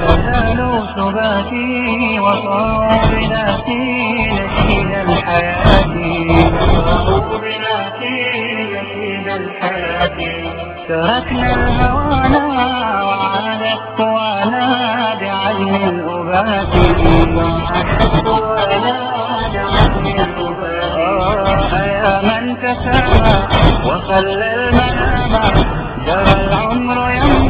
فنالوا ثباتي وصاروا بناتي نشيد الحياة وصاروا بناتي نشيد الحياة تركنا الهوانا وعاد قوانا بعزم الأبات وعاد قوانا بعزم الأبات يا من تسامى وخلى المنام جرى العمر يمضي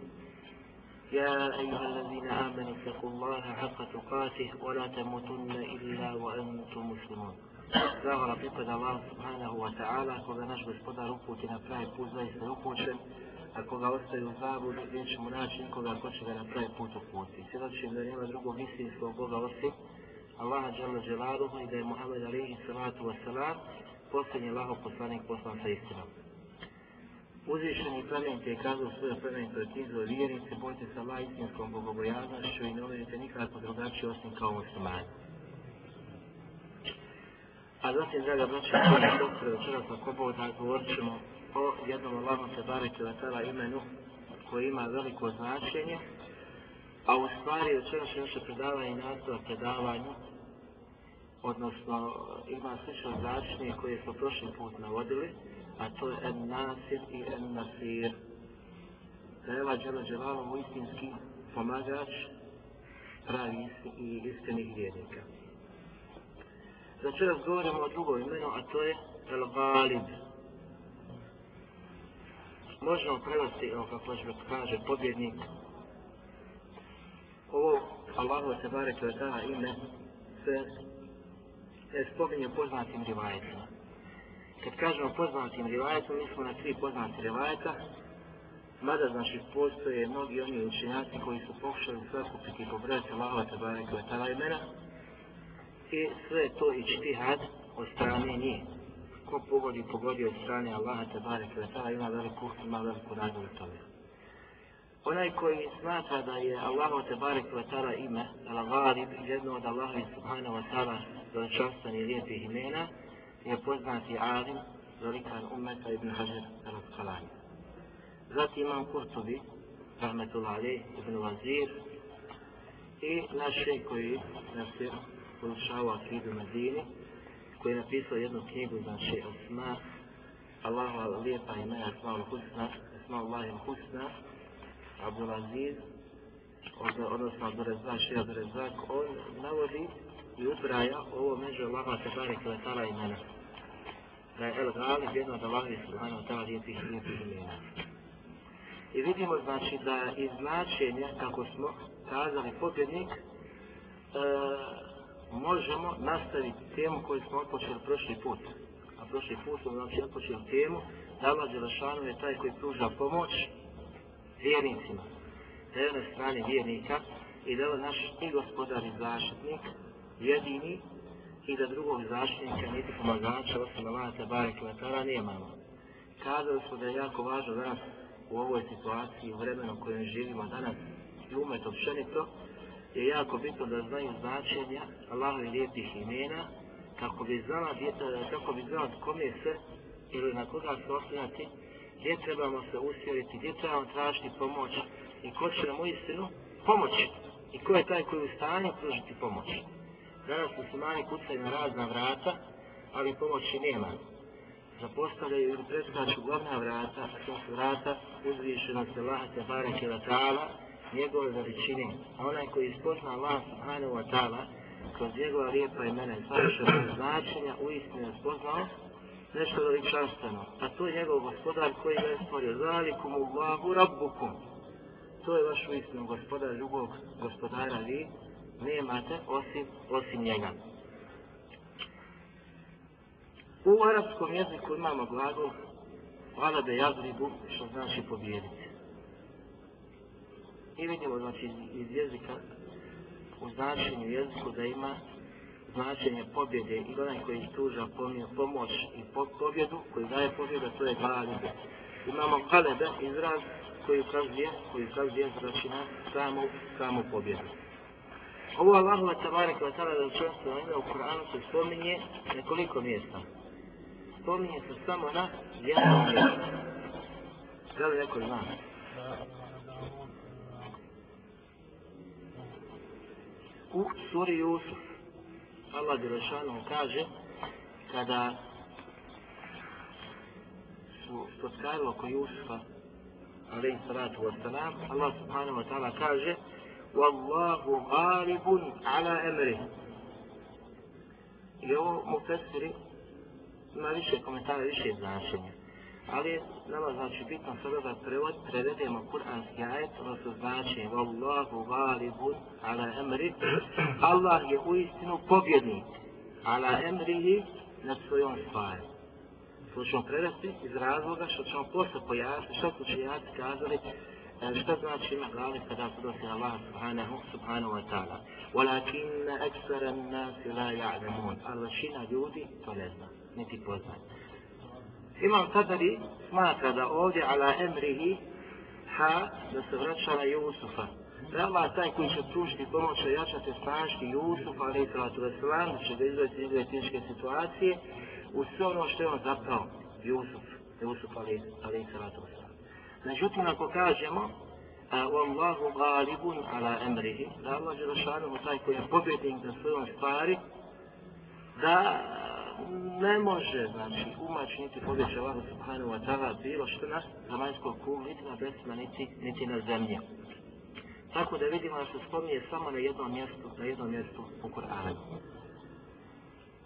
يا أيها الذين آمنوا اتقوا الله حق تقاته ولا تموتن إلا وأنتم مسلمون Zahvala pripada Allah subhanahu wa ta'ala, koga naš gospodar uputi na pravi put, zaista je upućen, a koga ostaje u zabudu, nećemo naći nikoga ko će ga na pravi put uputi. Svjedočim da nema drugog istinskog Boga osim Allaha Đalla Đelaluhu i da je Muhammed alaihi salatu wa salam posljednji Allahov poslanik poslan sa istinom. Uzvišeni plemenite je kazao svoje plemenite knjizo vjernice, bojte se Allah istinskom bogobojaznošću i ne uvedite nikako drugačije osim kao muslimani. A zatim, draga braća, koji je doktor večeras na Koboda, govorit ćemo o jednom Allahom se bareke vatala imenu koji ima veliko značenje, a u stvari večeras je naše predavanje nastavak predavanju, odnosno e, ima slično značenje koje smo prošli put navodili, a to je en nasir i en nasir. Da je ova džela dželavom istinski pomagač pravi i istinih vjernika. Znači razgovaramo o drugom imenu, a to je El Galib. Možemo prevesti, evo kako će kaže, pobjednik. Ovo Allahu se bare koje da ime se ne spominje poznatim rivajetima. Kad kažemo poznatim rivajetom, mislimo na tri poznate rivajeta, mada znači postoje mnogi oni učenjaci koji su pokušali sakupiti i pobrati Allahova tabare bare koje da imena, i sve to i čtihad od strane njih. Ko pogodi, pogodi od strane Allaha tabare bareke tala ima veliku, ima veliku nagradu tome. Onaj koji smatra da je Allahu te bareke ve ime, Al-Gharib, jedno od Allaha subhanahu wa ta'ala veličanstveni i lijepih imena, je poznati Alim, velikan ummeta Ibn Hajar al-Asqalani. Zatim imam Kurtovi, rahmetullah alaih, Ibn Vazir i naše koji nas je podušava Akidu Medini, koji je napisao jednu knjigu, znači Osma, Allahova lijepa imena, Osma al-Husna, Osma Allah al-Husna, Abdul Aziz, odnosno Abdul Rezak, Šir Abdul Rezak, on navodi i ubraja ovo među Allaha te bare Kvetala imena. Da je El Galib jedno od Allahovi Subhanahu Ta'ala lijepih lijepih imena. I vidimo znači da iz značenja, kako smo kazali pobjednik, e, možemo nastaviti temu koju smo otpočeli prošli put. A prošli put smo znači otpočeli temu da Allah Đelešanu je taj koji pruža pomoć vjernicima. Da je na strani vjernika i da je naš i gospodar i zaštitnik jedini i da drugog zaštitnika niti pomagača osim Allah Tebare vatara nemamo. Kazali smo da je jako važno danas u ovoj situaciji, u vremenu u kojem živimo danas i umet općenito, je jako bitno da znaju značenja Allahovi lijepih imena kako bi znala djeta, kako bi znala kome se ili na koga se oslanjati, gdje trebamo se usjeriti, gdje trebamo tražiti pomoć i ko će nam u istinu pomoći i ko je taj koji je u stanju pružiti pomoć. Danas muslimani kucaju na razna vrata, ali pomoći nema. Zapostavljaju ili preskaču glavna vrata, a to su vrata uzvišenog se lahate bareke wa ta'ala, njegove veličine, a onaj koji ispozna Allah subhanahu wa ta'ala, kroz njegova lijepa imena i savršenog značenja, u istinu je spoznao nešto veličanstveno. A to je njegov gospodar koji ga je stvorio. Zalikum Allahu rabbukum. To je vaš u istinu gospodar, drugog gospodara vi nemate osim, osim njega. U arapskom jeziku imamo glagol Valabe jazribu, što znači pobjediti. I vidimo znači iz jezika u značenju jeziku da ima značenje pobjede i onaj koji tuža pomoć i pobjedu, koji daje pobjedu, to je galib. Imamo galebe, izraz koji ukazuje, koji ukazuje znači na samu, samu pobjedu. Ovo Allahu wa tabaraka wa ta'ala da učenstvo ime u Kur'anu se spominje nekoliko mjesta. Spominje se samo na jednom mjestu. Da li neko zna? U suri Jusuf Allah Đelešanu kaže kada su potkajali oko Jusufa alaih salatu wassalam Allah subhanahu wa ta'ala kaže Wallahu galibun ala emri i ovo mu fesiri ima više komentara, više značenja ali nama znači bitno sada da prevod, prevedemo kuranski ajet, odnosno znači Wallahu galibun ala emri Allah je u istinu pobjednik ala emrihi nad svojom stvari. To ćemo prevesti iz razloga što ćemo posle pojasniti, što su čijaci kazali, e, što znači ima galib kada se dosi Allah subhanahu, subhanahu wa ta'ala. Walakin eksara nasi la ja'lamun. Ali većina ljudi to ne zna, niti pozna. Imam Tabari smatra da ovdje ala emrihi ha da se vraća na Jusufa. Da Allah taj koji će pružiti pomoć i jačati snažiti Jusuf, ali i salatu veselam, da će ga izvesti njegove ove teške situacije, u sve ono što je on zapravo, Jusuf, Jusuf, ali, ali i salatu veselam. Međutim, ako kažemo, Wallahu galibun ala emrihi, da Allah je rašanu taj koji je pobjednik na svojom stvari, da ne može, znači, umać niti pobjeći Allah subhanahu wa ta'ala bilo što na zemaljskog kulu, niti na besima, niti, niti na zemlji. Tako da vidimo da se spominje samo na jednom mjestu, na jednom mjestu u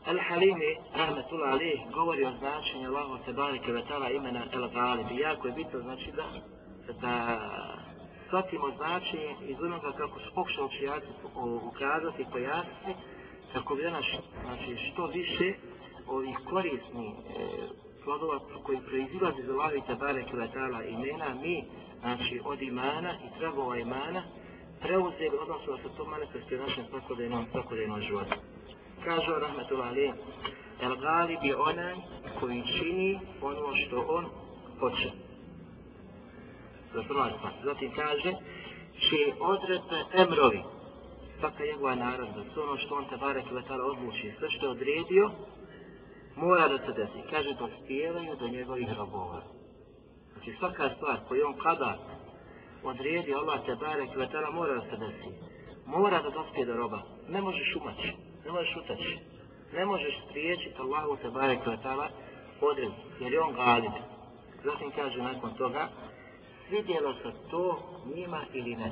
El Al-Halimi, rahmetullah alih, govori o značenju Allahu tebareke ve imena El-Galib. Jako je bitno, znači, da, da shvatimo značenje iz onoga kako su pokušali učijati ukazati i pojasniti, kako bi danas, znači, što više ovih korisnih e, plodova koji proizilazi iz Allahi Tabare Kvetala imena, mi, znači od imana i tragova imana, preuzeli odnosno da se to manifestuje našem svakodajnom, svakodajnom životu. Kaže Rahmetullah Ali, El Galib je onaj koji čini ono što on hoće. Za prva stvar. Zatim kaže, čije odredbe emrovi, svaka njegova narodna, sve ono što on Tabare Kvetala odluči, sve što je odredio, mora da se desi. Kaže, dospijevaju do njegovih robova. Znači, svaka stvar koju on kada odredi Allah te barek kvetala mora da se desi. Mora da dospije do roba. Ne možeš umaći, ne možeš utaći. Ne možeš spriječiti Allahu te bare kvetala odred, jer je on galib. Zatim kaže nakon toga, svidjelo se to njima ili ne.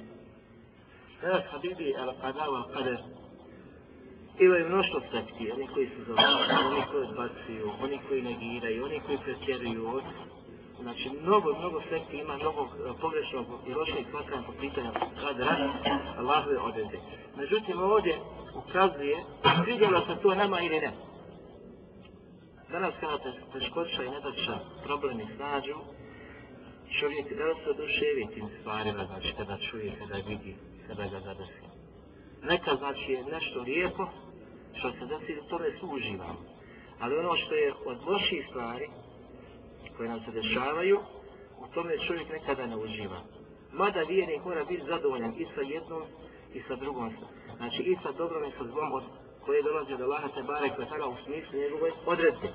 Sada Habibi al-Qadar al-Qadar imaju mnoštvo sekti, oni koji se završeni, oni koji odbacuju, oni koji negiraju, oni koji pretjeruju, znači mnogo, mnogo sekti ima mnogo e, pogrešnog i lošeg smatranja po pitanju kadra Allahove odrede. Međutim, ovdje ukazuje, vidjelo se to nama ili ne. Danas kada te teškoća i nedača problemi snađu, čovjek da se oduševi tim stvarima, znači kada čuje, kada vidi, kada ga zadesi. Neka znači je nešto lijepo, što se desi, to ne su. Ali ono što je od loših stvari, koje nam se dešavaju, u tome čovjek nekada ne uživa. Mada vjernik mora biti zadovoljan i sa jednom i sa drugom. Znači i sa dobrom i sa zlom od koje dolaze do Allaha Tebare Kvetala u smislu njegove odredbe.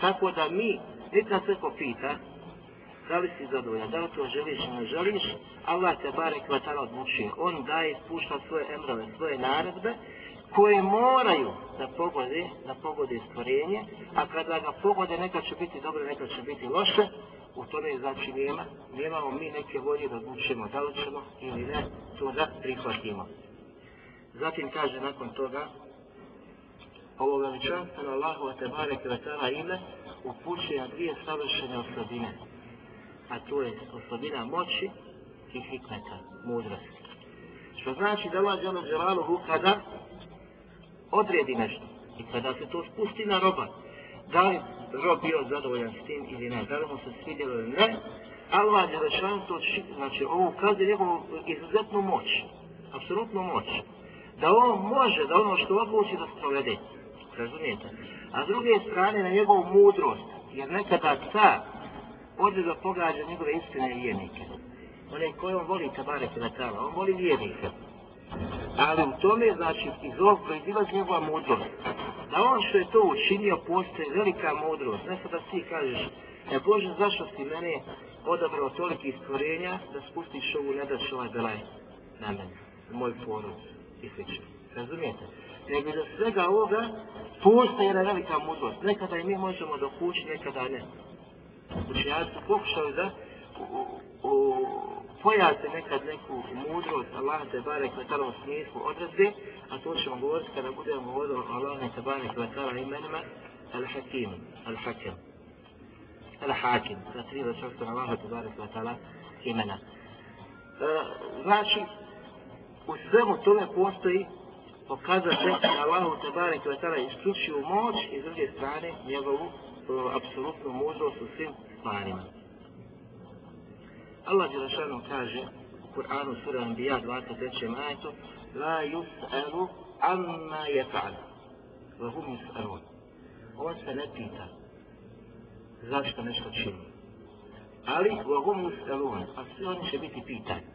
Tako da mi, niti nas sve popita, da li si zadovoljan, da li to želiš ili ne želiš, Allah te barek Kvetala odlučuje. On daje, spušta svoje emrove, svoje naredbe koje moraju da pogode, da pogode stvorenje, a kada ga pogode neka će biti dobro, neka će biti loše, u tome znači nema, nemamo mi neke volje da odlučimo da li ćemo ili ne, to da prihvatimo. Zatim kaže nakon toga, ovo veličanstveno Allahu a tebare kvetala ime upućuje na dvije savršene osobine, a to je osobina moći i hikmeta, mudrosti. Što znači da Allah Đelo Đelaluhu kada odredi nešto. I kada se to spusti na roba, da li rob bio zadovoljan s tim ili ne, da li mu se svidjelo ili ne, Allah je rešan to, znači ovo ukazuje njegovu izuzetnu moć, apsolutnu moć, da on može, da ono što odluči da sprovede. Razumijete? A s druge strane na njegovu mudrost, jer nekada ta ode da pogađa njegove istine i vjernike. One koji on voli tabare kvetala, on voli vjernike. Ali u tome, znači, iz ovog proizilazi njegova mudrost. Da on što je to učinio, postoje velika mudrost. Ne sad da ti kažeš, e Bože, zašto si mene odabrao toliki stvorenja da spustiš ovu nedač ovaj belaj na mene, na moj porod i sl. Razumijete? Nego za svega ovoga postoje jedna velika mudrost. Nekada i mi možemo dokući, nekada ne. Učenjaci su pokušali da pojasne nekad neku mudrost Allah te barek kvetala u smislu odredbe, a to ćemo govoriti kada budemo govorili o Allah te bare kvetala imenima Al-Hakim, Al-Hakim. Al-Hakim, sa tri da čovjek na Allah te bare kvetala imena. E, znači, u svemu tome postoji pokazate Allahu te bare kvetala isključivu moć i s druge strane njegovu e, apsolutnu mudrost u svim stvarima. Allah Đelešanu kaže u Kur'anu sura Anbiya 23. majetu La yus'alu amma yefa'al wa hum yus'alun On se ne pita zašto nešto čini. Ali wa hum yus'alun a svi oni će biti pitani.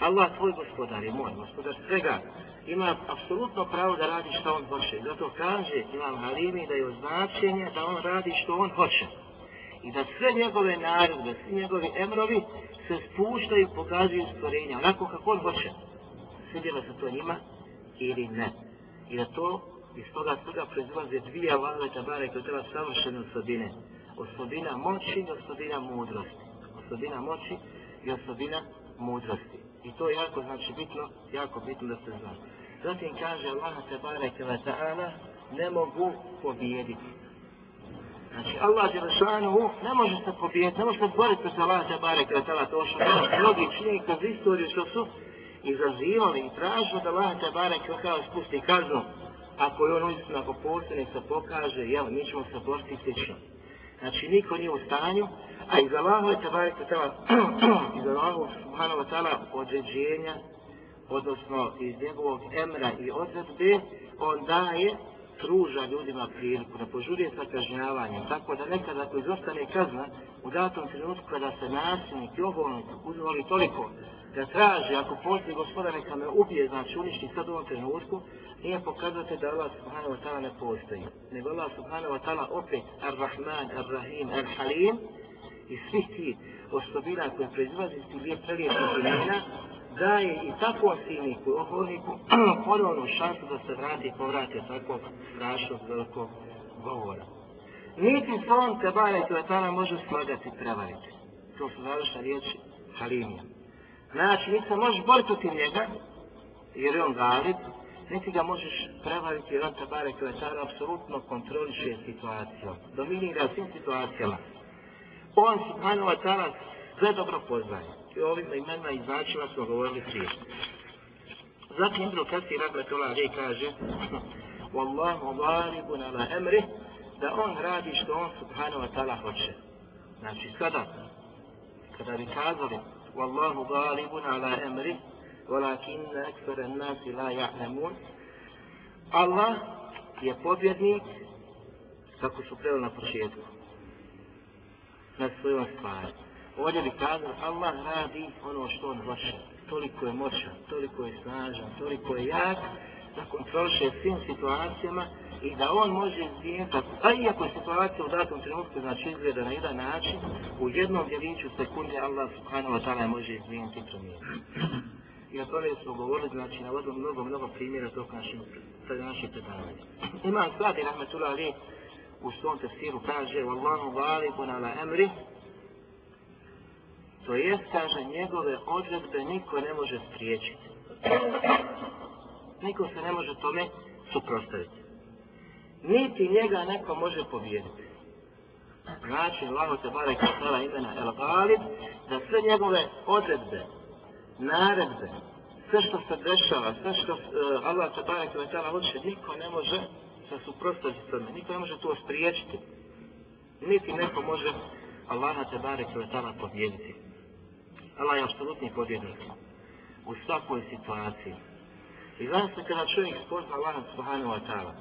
Allah tvoj gospodar je moj, gospodar svega, ima apsolutno pravo da radi što on hoće. Zato kaže Imam Harimi da je označenje da on radi što on hoće. I da sve njegove naredbe, svi njegovi emrovi se spuštaju i pokazuju stvorenja, onako kako on hoće. Svidjelo se to njima ili ne. I da to iz toga svega proizlaze dvije Allahove tabare koje treba savršene osobine. Osobina moći i osobina mudrosti. Osobina moći i osobina mudrosti. I to je jako znači bitno, jako bitno da se zna. Zatim kaže Allah te bareke ta'ala ne mogu pobijediti. Znači Allah Đelešanu ne može se pobijediti, ne može se boriti sa Allah te bareke to što mnogi čini kroz istoriju što su izazivali i tražili da Allah te bareke ve spusti kaznu ako je on uistinu, ako postoje, se pokaže, jel, mi ćemo se boriti slično. Znači, niko nije u stanju, a iz Allahu je tabarika iz Allahu subhanahu wa ta'ala određenja, odnosno iz njegovog emra i odredbe, on daje, pruža ljudima priliku, da požurije sa kažnjavanjem, tako da nekada ako izostane kazna, u datom trenutku kada se nasilnik i oholnik uzvoli toliko, da traži, ako postoji gospoda neka me ubije, znači uništi sad u ovom trenutku, nije pokazate da Allah subhanahu wa ta'ala ne postoji. Nego Allah subhanahu wa ta'ala opet Ar-Rahman, Ar-Rahim, Ar-Halim i svih ti osobina koje proizvazi iz tih lijep prelijepih imena daje i tako silniku, oholniku, ponovno šansu da se vrati i povrati takvog strašnog velikog govora. Niti sam te bare ta'ala može slagati i prevariti. To su završna riječi Halimija. Znači, niti se možeš boriti protiv njega, jer je on galib, niti ga možeš prevariti jer on te bare kvetara apsolutno kontroliše situaciju. Dominira svim situacijama. On subhanahu wa ta'ala sve dobro poznaje i ovim imenima izbačila smo govorili prije. Zatim Ibn Kasi Rahmetullah Ali kaže Wallahu valibu ala emri da on radi što on subhanahu wa ta'ala hoće. Znači sada, kada bi kazali Wallahu valibu ala emri walakin ekstore nasi la ja'lemun Allah je pobjednik kako su preli na početku na svojom stvari. Ovdje bi kazao Allah radi ono što on hoće. Toliko je moćan, toliko je snažan, toliko je jak da kontroliše svim situacijama i da on može izvijeniti, a pa iako je situacija u datom trenutku znači izgleda na jedan način, u jednom djeliću sekunde Allah subhanahu wa ta'ala može izvijeniti i promijeniti. I o tome smo govorili, znači, na vodom mnogo, mnogo primjera tog našeg, tog našeg predavanja. Imam Sadi Rahmetullah Ali u svom tefsiru kaže Wallahu valikun ala emri to jest, kaže, njegove odredbe niko ne može spriječiti. Niko se ne može tome suprostaviti. Niti njega neko može pobijediti. Znači, Allah se bare kao imena El Galib, da sve njegove odredbe, naredbe, sve što se dešava, sve što uh, Allah se barek i vatala hoće, niko ne može se suprostaviti tome, niko ne može to spriječiti. Niti neko može Allaha te barek i vatala pobijediti. Allah je apsolutni pobjednik u svakoj situaciji. I zaista kada čovjek spozna Allah subhanahu wa ta'ala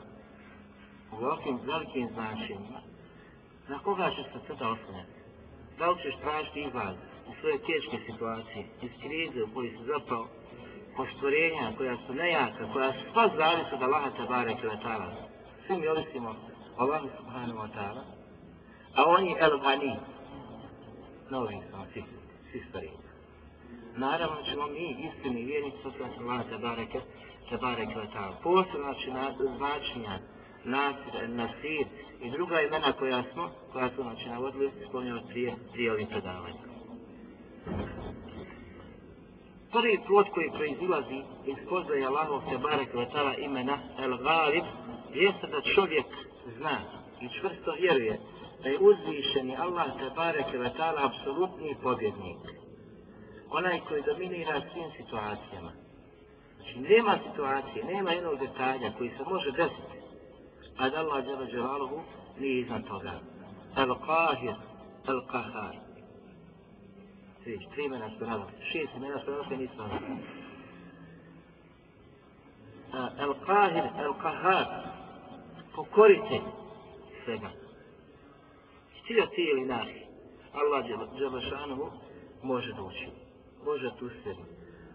u ovakvim velikim značenjima, na koga će se sada osnovati? Da li ćeš tražiti izlaz u svoje teške situacije, iz krize u kojoj se zapao, postvorenja koja su nejaka, koja su sva zavisi od Allaha tabara i ta'ala. Svi mi ovisimo Allahu subhanahu wa ta'ala, a on je el gani, novi smo svi, svi stvorenja. Naravno ćemo mi istini vjernici osnovati te tabara i ta'ala. Posebno znači značenja Nasir, Nasir i druga imena koja smo, koja smo znači navodili, spominjali prije, prije ovih predavanja. Prvi plot koji proizilazi iz poznaje Allahov te barek vatala imena El Galib jeste da čovjek zna i čvrsto vjeruje da je uzvišeni Allah te barek vatala apsolutni pobjednik. Onaj koji dominira svim situacijama. Znači nema situacije, nema jednog detalja koji se može desiti a da Allah djela dželaluhu nije iznad toga. Al-Qahir, Al-Qahar. Sviš, tri imena su navali, šest imena su navali, nisu navali. Al-Qahir, Al-Qahar, pokorite svega. Htio ti ili nahi, Allah djela šanuhu može doći, može tu sebi,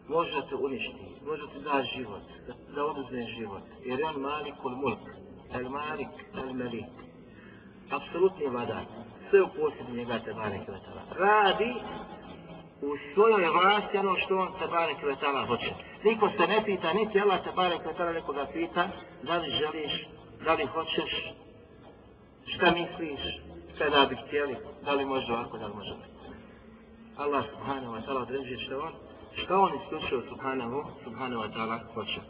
može te uništiti, može ti da život, da, da oduzme život, jer on mali ul mulk, El Malik, El Malik. Apsolutni vladar. Sve u posjedu njega te bare kvetala. Radi u svojoj vlasti ono što on te bare kvetala hoće. Niko se ne pita, niti Allah te bare kvetala nekoga pita da li želiš, da li hoćeš, šta misliš, kada bi htjeli, da li može ovako, da li može ovako. Allah subhanahu wa ta'ala određuje što on, što on isključio subhanahu, subhanahu wa ta'ala hoće.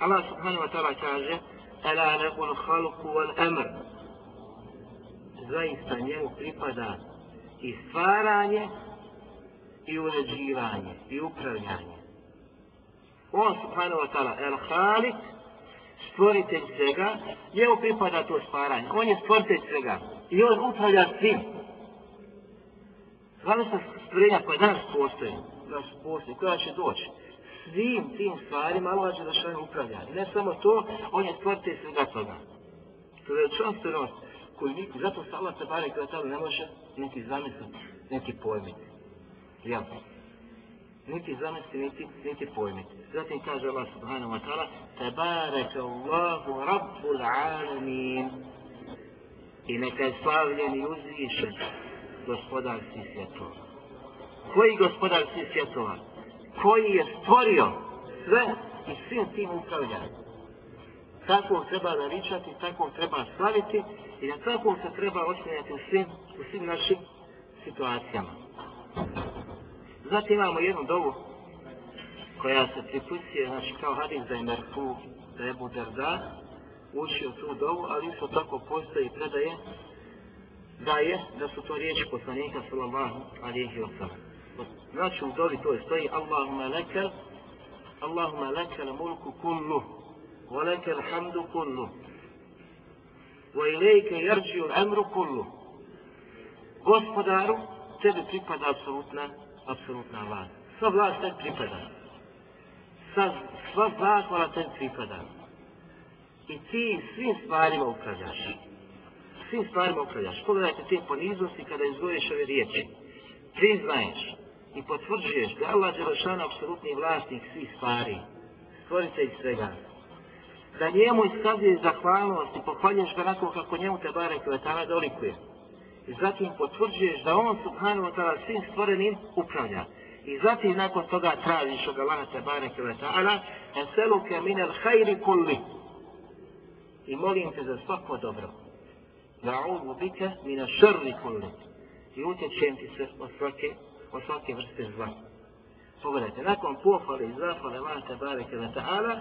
Allah subhanahu wa ta'ala kaže, Ela nekul halku wal emr. Zaista njemu pripada i stvaranje i uređivanje i upravljanje. On subhanahu wa ta'ala el halik stvoritelj svega, njemu pripada to stvaranje. On je stvoritelj svega i on upravlja svim. Znamo se stvorenja koje danas postoje, danas postoje, koja će doći svim tim stvarima Allah će zašto je upravlja. I ne samo to, on je stvoritelj svega toga. To je čanstvenost koju niko, zato se Allah tabare kada ne može niti zamisliti, niti pojmiti. Jel? Niti zamisliti, niti, niti pojmiti. Zatim kaže Allah subhanahu wa ta'ala Tabaraka Allahu Rabbul Alamin I neka je slavljen i uzvišen gospodar svih svjetova. Koji gospodar svih svjetova? koji je stvorio sve i svim tim upravlja. Takvom treba naričati, takvom treba slaviti i na takvom se treba osmijenjati u svim, u svim našim situacijama. Zatim imamo jednu dovu koja se pripustuje, znači kao hadis da je Merfu, da je Budarda, učio tu dovu, ali isto tako postoji predaje da je, da su to riječi poslanika sallallahu alihi wa sallam. Znači u dovi to je stoji Allahumma leke Allahumma leke le mulku kullu wa leke hamdu kullu wa ilike jerđi ul emru kullu Gospodaru, tebi pripada apsolutna, apsolutna vlast. Sva vlast tebi pripada. Sva, sva zahvala tebi pripada. I ti svim stvarima upravljaš. Svim stvarima upravljaš. Pogledajte te poniznosti kada izgoviš ove riječi. Priznaješ i potvrđuješ da Allah Đelešana apsolutni vlasnik svih stvari, stvoritelj svega, da njemu iskazuje zahvalnost i pohvaljuješ ga onako kako njemu te bare kvetana dolikuje. I zatim potvrđuješ da on subhanahu wa ta'ala svim stvorenim upravlja. I zatim nakon toga tražiš od Allaha te bare kvetana eseluke minel hajri kulli. I molim te za svako dobro. Na'udhu bike mina šrli kulli. I utječem ti se od svake od svake vrste zla. Pogledajte, nakon pohvale i zahvale Allah te bareke wa ta'ala,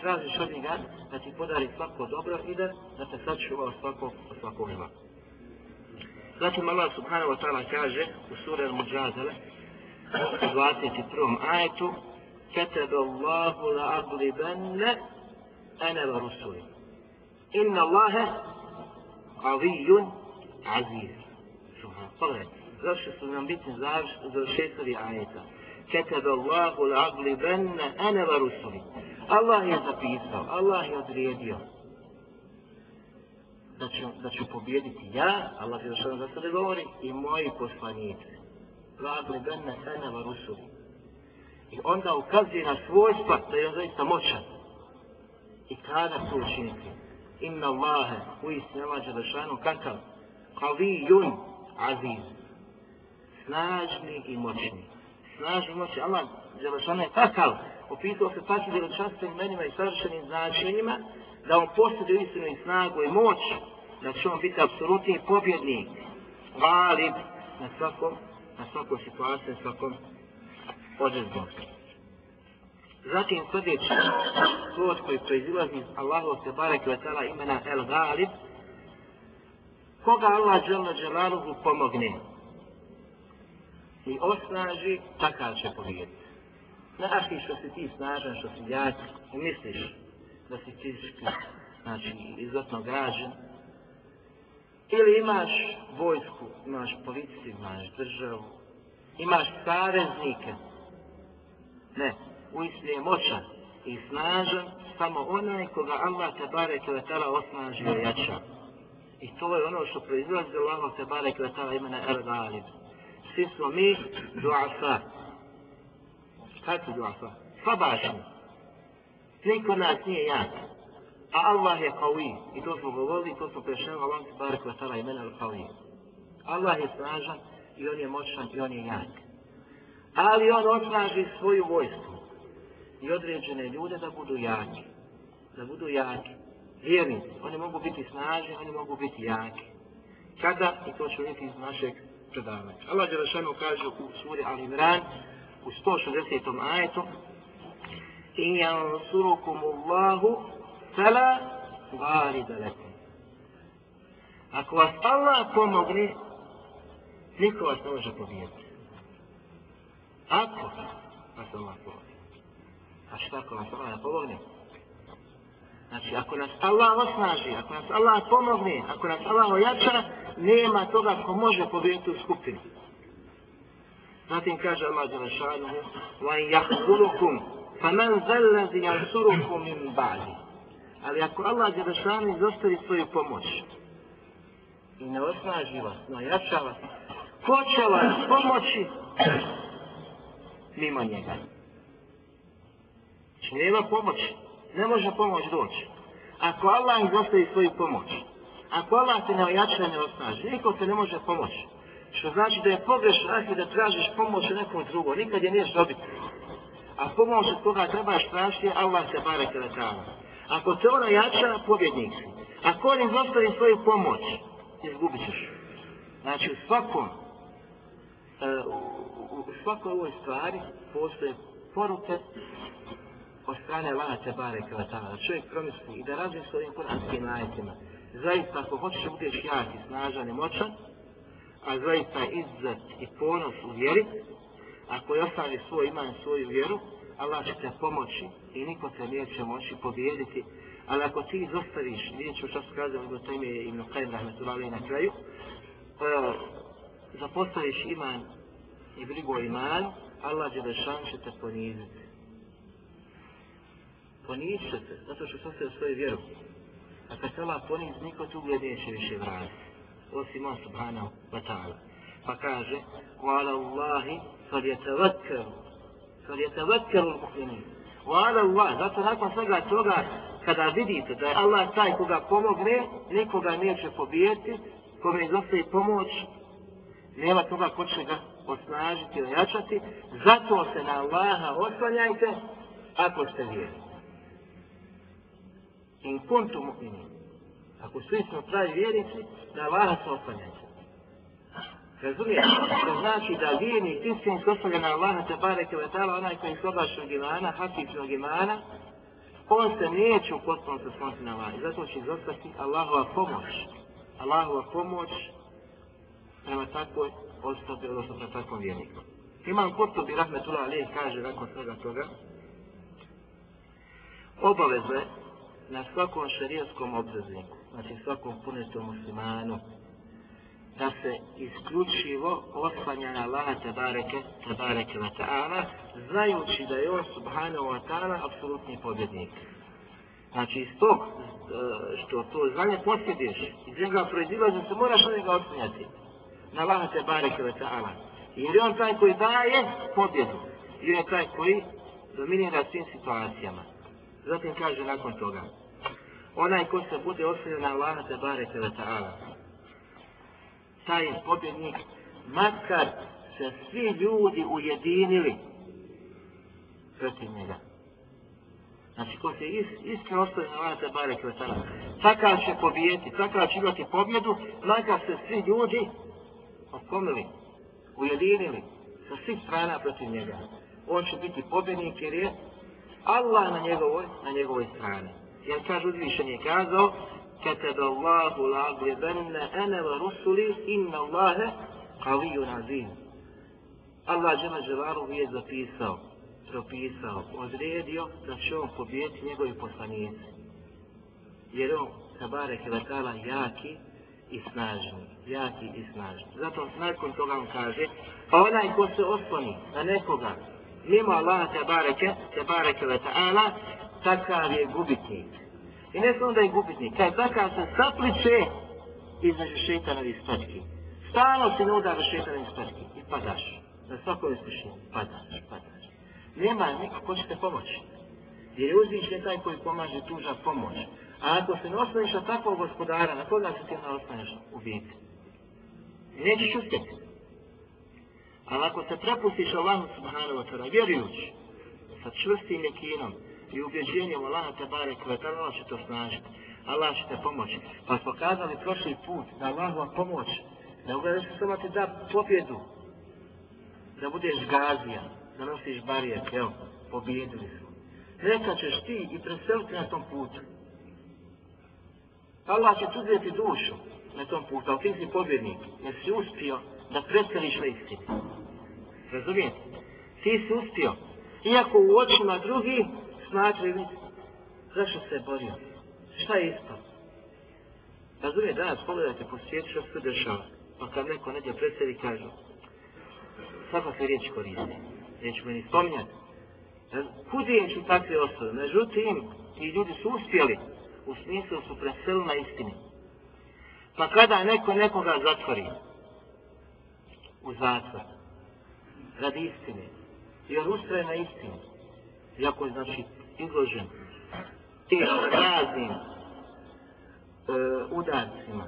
tražiš od njega da ti podari svako dobro i da, da te sačuva od svakog, od svakog zla. Zatim Allah subhanahu wa ta'ala kaže u suri Al-Mujadala u 21. ajetu كتب الله لأغلبن أنا ورسولي إن الله قوي عزيز سبحان الله zašto su nam bitni završetovi ajeta. Ketebe Allahu l'agli benne ene va rusuli. Allah je zapisao, Allah je odredio da ću, da ću pobjediti ja, Allah je došao za sebe govori, i moji poslanici. Gladli benne ene va rusuli. I onda ukazuje na svojstva da je on zaista moćan. I kada su učiniti? Inna Allahe, u istinu Allah Đelešanu, kakav? Kavijun aziz. Snažni i moćni. Snažni i moćni. Allah Đelešana je takav. Opisao se takvim veličanstvenim imenima i savršenim značenjima, da on posjeduje istinu i snagu i moć, da će on biti apsolutni pobjednik, valib na svakom, na svakom situaciju, na svakom odredbom. Zatim sljedeći slod koji proizilazi iz Allahu se barek ve tala imena El Galib, koga Allah dželno dželaluhu pomogne i osnaži, takav će pobijediti. Na ahi što si ti snažan, što si jak, misliš da si fizički, znači, izuzetno građen, ili imaš vojsku, imaš policiju, imaš državu, imaš saveznike. Ne, uistinu je moćan i snažan samo onaj koga Allah te bare kvetala osnaži i jača. I to je ono što proizlazi Allah te bare kvetala imena El Galib. Svi smo mi duafa. Šta su duafa? Slabašni. Niko nas nije jak. A Allah je kawi. I to smo govorili, to smo prešeli Allah te bare kvetala imena al kawi. Allah je snažan i on je moćan i on je jak. Ali on osnaži svoju vojsku i određene ljude da budu jaki. Da budu jaki. Vjernici. Oni mogu biti snažni, oni mogu biti jaki. Kada? I to ću vidjeti iz našeg predavanja. Allah Đelešanu kaže u suri Al Imran u 160. ajetu In jansurukum Allahu fela valida lekum. Ako vas Allah pomogne, niko vas ne može pobijeti. Ako vas Allah pomogne. A šta ako vas Allah ne pomogne? Znači, ako nas Allah osnaži, ako nas Allah pomogne, ako nas Allah ojača, nema toga ko može pobijeti u skupinu. Zatim kaže Allah Đelešanu, وَاِنْ يَحْزُرُكُمْ فَمَنْ زَلَّذِ يَحْزُرُكُمْ مِنْ بَعْدِ Ali ako Allah Đelešanu izostavi svoju pomoć i ne osnaži vas, ne ojača vas, ko će vas pomoći mimo njega? Znači, nema pomoći. Ne može pomoć doći. Ako Allah izostavi svoju pomoć, ako Allah te ne ojača ne osnaži, niko te ne može pomoći. Što znači da je pogrešno ako da tražiš pomoć nekom drugom, nikad je niješ dobiti. A pomoć od koga trebaš tražiti, Allah se bare kretava. Ako te ona jača, pobjednik si. Ako on izostavi svoju pomoć, izgubit ćeš. Znači u svakom, uh, u, u svakoj ovoj stvari postoje poruke od strane Allaha te bare kvetala. Da čovjek promisli i da razli s ovim koranskim ajetima. Zaista ako hoćeš da budeš jak i snažan i moćan, a zaista izzet i ponos u vjeri, ako je ostavi svoj iman, svoju vjeru, Allah će te pomoći i niko te neće moći pobijediti. Ali ako ti izostaviš, vidjet ću što skazali do teme Ibn Qaim Rahmetullahi na kraju, e, zapostaviš iman i brigu o imanu, Allah će da će te poniziti ponizit će te, zato što sam se u svoju vjeru. A kad se Allah ponizi, niko tu neće više vratiti. Osim on subhanahu wa ta'ala. Pa kaže, Hvala Allahi, sad je tevakkeru. Sad je tevakkeru mu'minin. Hvala Allah, zato nakon svega toga, kada vidite da je Allah taj koga pomogne, nikoga neće pobijeti, kome izostaje pomoć, nema toga ko će ga osnažiti ojačati, zato se na Allaha oslanjajte, ako ste vjerni in kuntu mu'minin. Ako svi smo pravi vjernici, da Allaha se oslanjajte. Razumijete? To znači da vjernik istinski oslanja na Allaha te bareke ve ta'ala, onaj koji je oblačnog imana, hakičnog imana, on se neće u potpuno se sloniti na Allaha. I zato će izostati Allahova pomoć. Allahova pomoć prema takvoj osobi, odnosno prema takvom vjerniku. Imam Kurtobi Rahmetullah Ali kaže nakon svega toga, obaveze na svakom šarijaskom obvezniku, znači svakom punetom muslimanu, da se isključivo oslanja na Allaha tabareke, tabareke wa ta'ala, znajući da je on subhanahu wa ta'ala apsolutni pobjednik. Znači iz tog e, što to znanje posjediš, iz njega proizilazi se moraš na njega oslanjati. Na Allaha tabareke wa ta'ala. Jer je on taj koji daje pobjedu. Jer je taj koji dominira svim situacijama. Zatim kaže nakon toga. Onaj ko se bude oslonjen na Allaha tabareke wa ta'ala taj je pobjednik, makar se svi ljudi ujedinili protiv njega. Znači, ko se is, iskreno ostaje na vana Tebare ta'ala, takav će pobijeti, takav će imati pobjedu, makar se svi ljudi okomili, ujedinili sa svih strana protiv njega. On će biti pobjednik jer je Allah na njegovoj, na njegovoj strani. Jer kaže uzvišen je kazao, كتب الله لأغلبن أنا ورسلي إن الله قوي عظيم Allah Đema Đelalu je zapisao, propisao, odredio da će on pobijeti njegovi poslanici. Jer on, Tabare Kvetala, jaki i snažni. Jaki i snažni. Zato nakon toga on kaže, pa onaj ko se osloni na nekoga, mimo Allah ve ta'ala, takav je gubitnik. I ne samo da je gubitnik, kad takav se sapliče između šeitanovih spački. Stalo se ne udara šeitanovih spački i padaš. Na svakoj iskušnji padaš, padaš. Nema niko ko će te pomoći. Jer je uzvišen taj koji pomaže tuža pomoć. A ako se ne osnoviš na takvog gospodara, na koga se ti ne osnoviš u biti? Nećeš uspjeti. Ali ako se prepustiš Allahu subhanahu wa ta'ala, vjerujući, sa čvrstim jekinom, i ubjeđenjem Allaha te bare kvetar, Allah će to snažiti. Allah će te pomoći. Pa smo kazali prošli put da Allahova pomoć, da ugledaš se samo ti da pobjedu, da budeš gazija, da nosiš barijet, evo, pobjedili smo. Neka ćeš ti i preseliti na tom putu. Allah će tu uzeti dušu na tom putu, ali ti si pobjednik, jer si uspio da preseliš na istini. Razumijem? Ti si uspio. Iako u očima drugih smatraju zašto se borio? Šta je ispao? Razumije danas, pogledajte po svijetu što se dešava. Pa kad neko neđe predsjedi kažu, svaka se riječ koristi. Neću meni spominjati. E, kudijem ću takve osobe. Međutim, i ljudi su uspjeli. U smislu su preselili na istini. Pa kada neko nekoga zatvori u zatvor, radi istine, i on ustraje na istinu. iako je znači izložen tim raznim e, udarcima.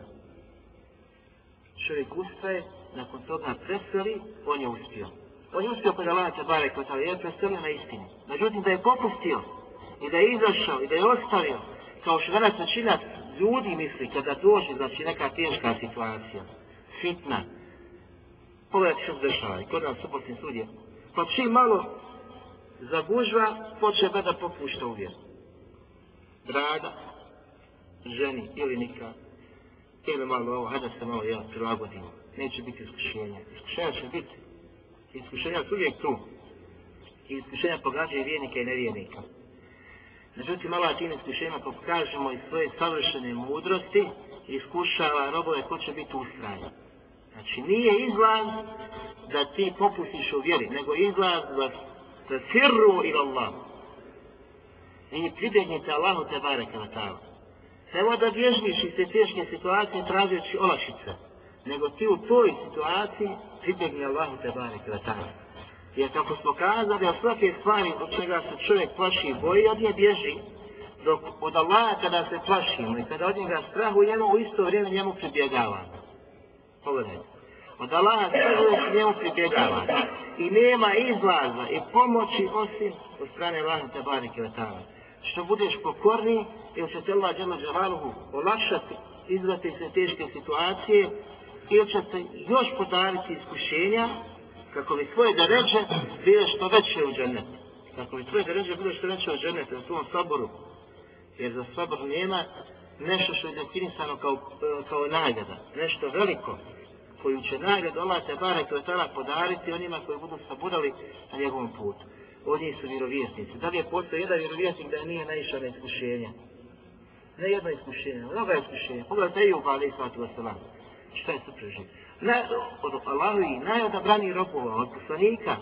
Čovjek ustraje, nakon toga preseli, on je uspio. On je uspio kod Allah Tebare Kotala, je preselio na istini. Međutim, da je popustio i da je izašao i da je ostavio, kao što danas načinat ljudi misli kada dođe, znači neka teška situacija, fitna, pogledajte što se dešava i kod nas subotnim sudje, pa čim malo zagužva, počne da popušta u vjeru. Brada, ženi ili nikad, ili malo ovo, hajde se malo ja prilagodimo. Neće biti iskušenja. Iskušenja će biti. Iskušenja su uvijek tu. I iskušenja pogađaju vjernika i nevjernika. Međutim, Allah tim iskušenjima, kako kažemo, iz svoje savršene mudrosti, iskušava robove ko će biti ustrajan. Znači, nije izlaz da ti popustiš u vjeri, nego izlaz da Tafirru ila Allah. I pribjegnite Allahu te bareke wa ta'ala. Samo da bježniš iz te teške situacije tražeći olašice. Nego ti u toj situaciji pribjegni Allahu te bareke wa ta'ala. Jer kako smo kazali, od svake stvari od čega se čovjek plaši i boji, od nje bježi. Dok od Allaha kada se plašimo i kada od njega strahujemo, u isto vrijeme njemu pribjegavamo. Pogledajte od Allaha sve uvijek njemu pribjegava i nema izlaza i pomoći osim od strane Allaha te barike vatala. Što budeš pokorni, ili će te Allah džema džavaluhu olakšati, izvati se teške situacije, ili će te još podariti iskušenja, kako bi tvoje deređe bile što veće u džennetu. Kako bi tvoje deređe bile što veće u džennetu, u tvom saboru. Jer za sabor nema nešto što je definisano kao, e, kao nagrada, nešto veliko, koju će nagradu Allah te barek od tada podariti onima koji budu sabudali na njegovom putu. Ovdje su vjerovjesnici. Da li je postao jedan vjerovjesnik da nije naišao na iskušenja? Ne jedno iskušenje, mnogo iskušenja. Pogledajte i u Bali i Svatu Vasalam. Šta je supružnik? Na, od Allahovi najodabraniji robova, od poslanika,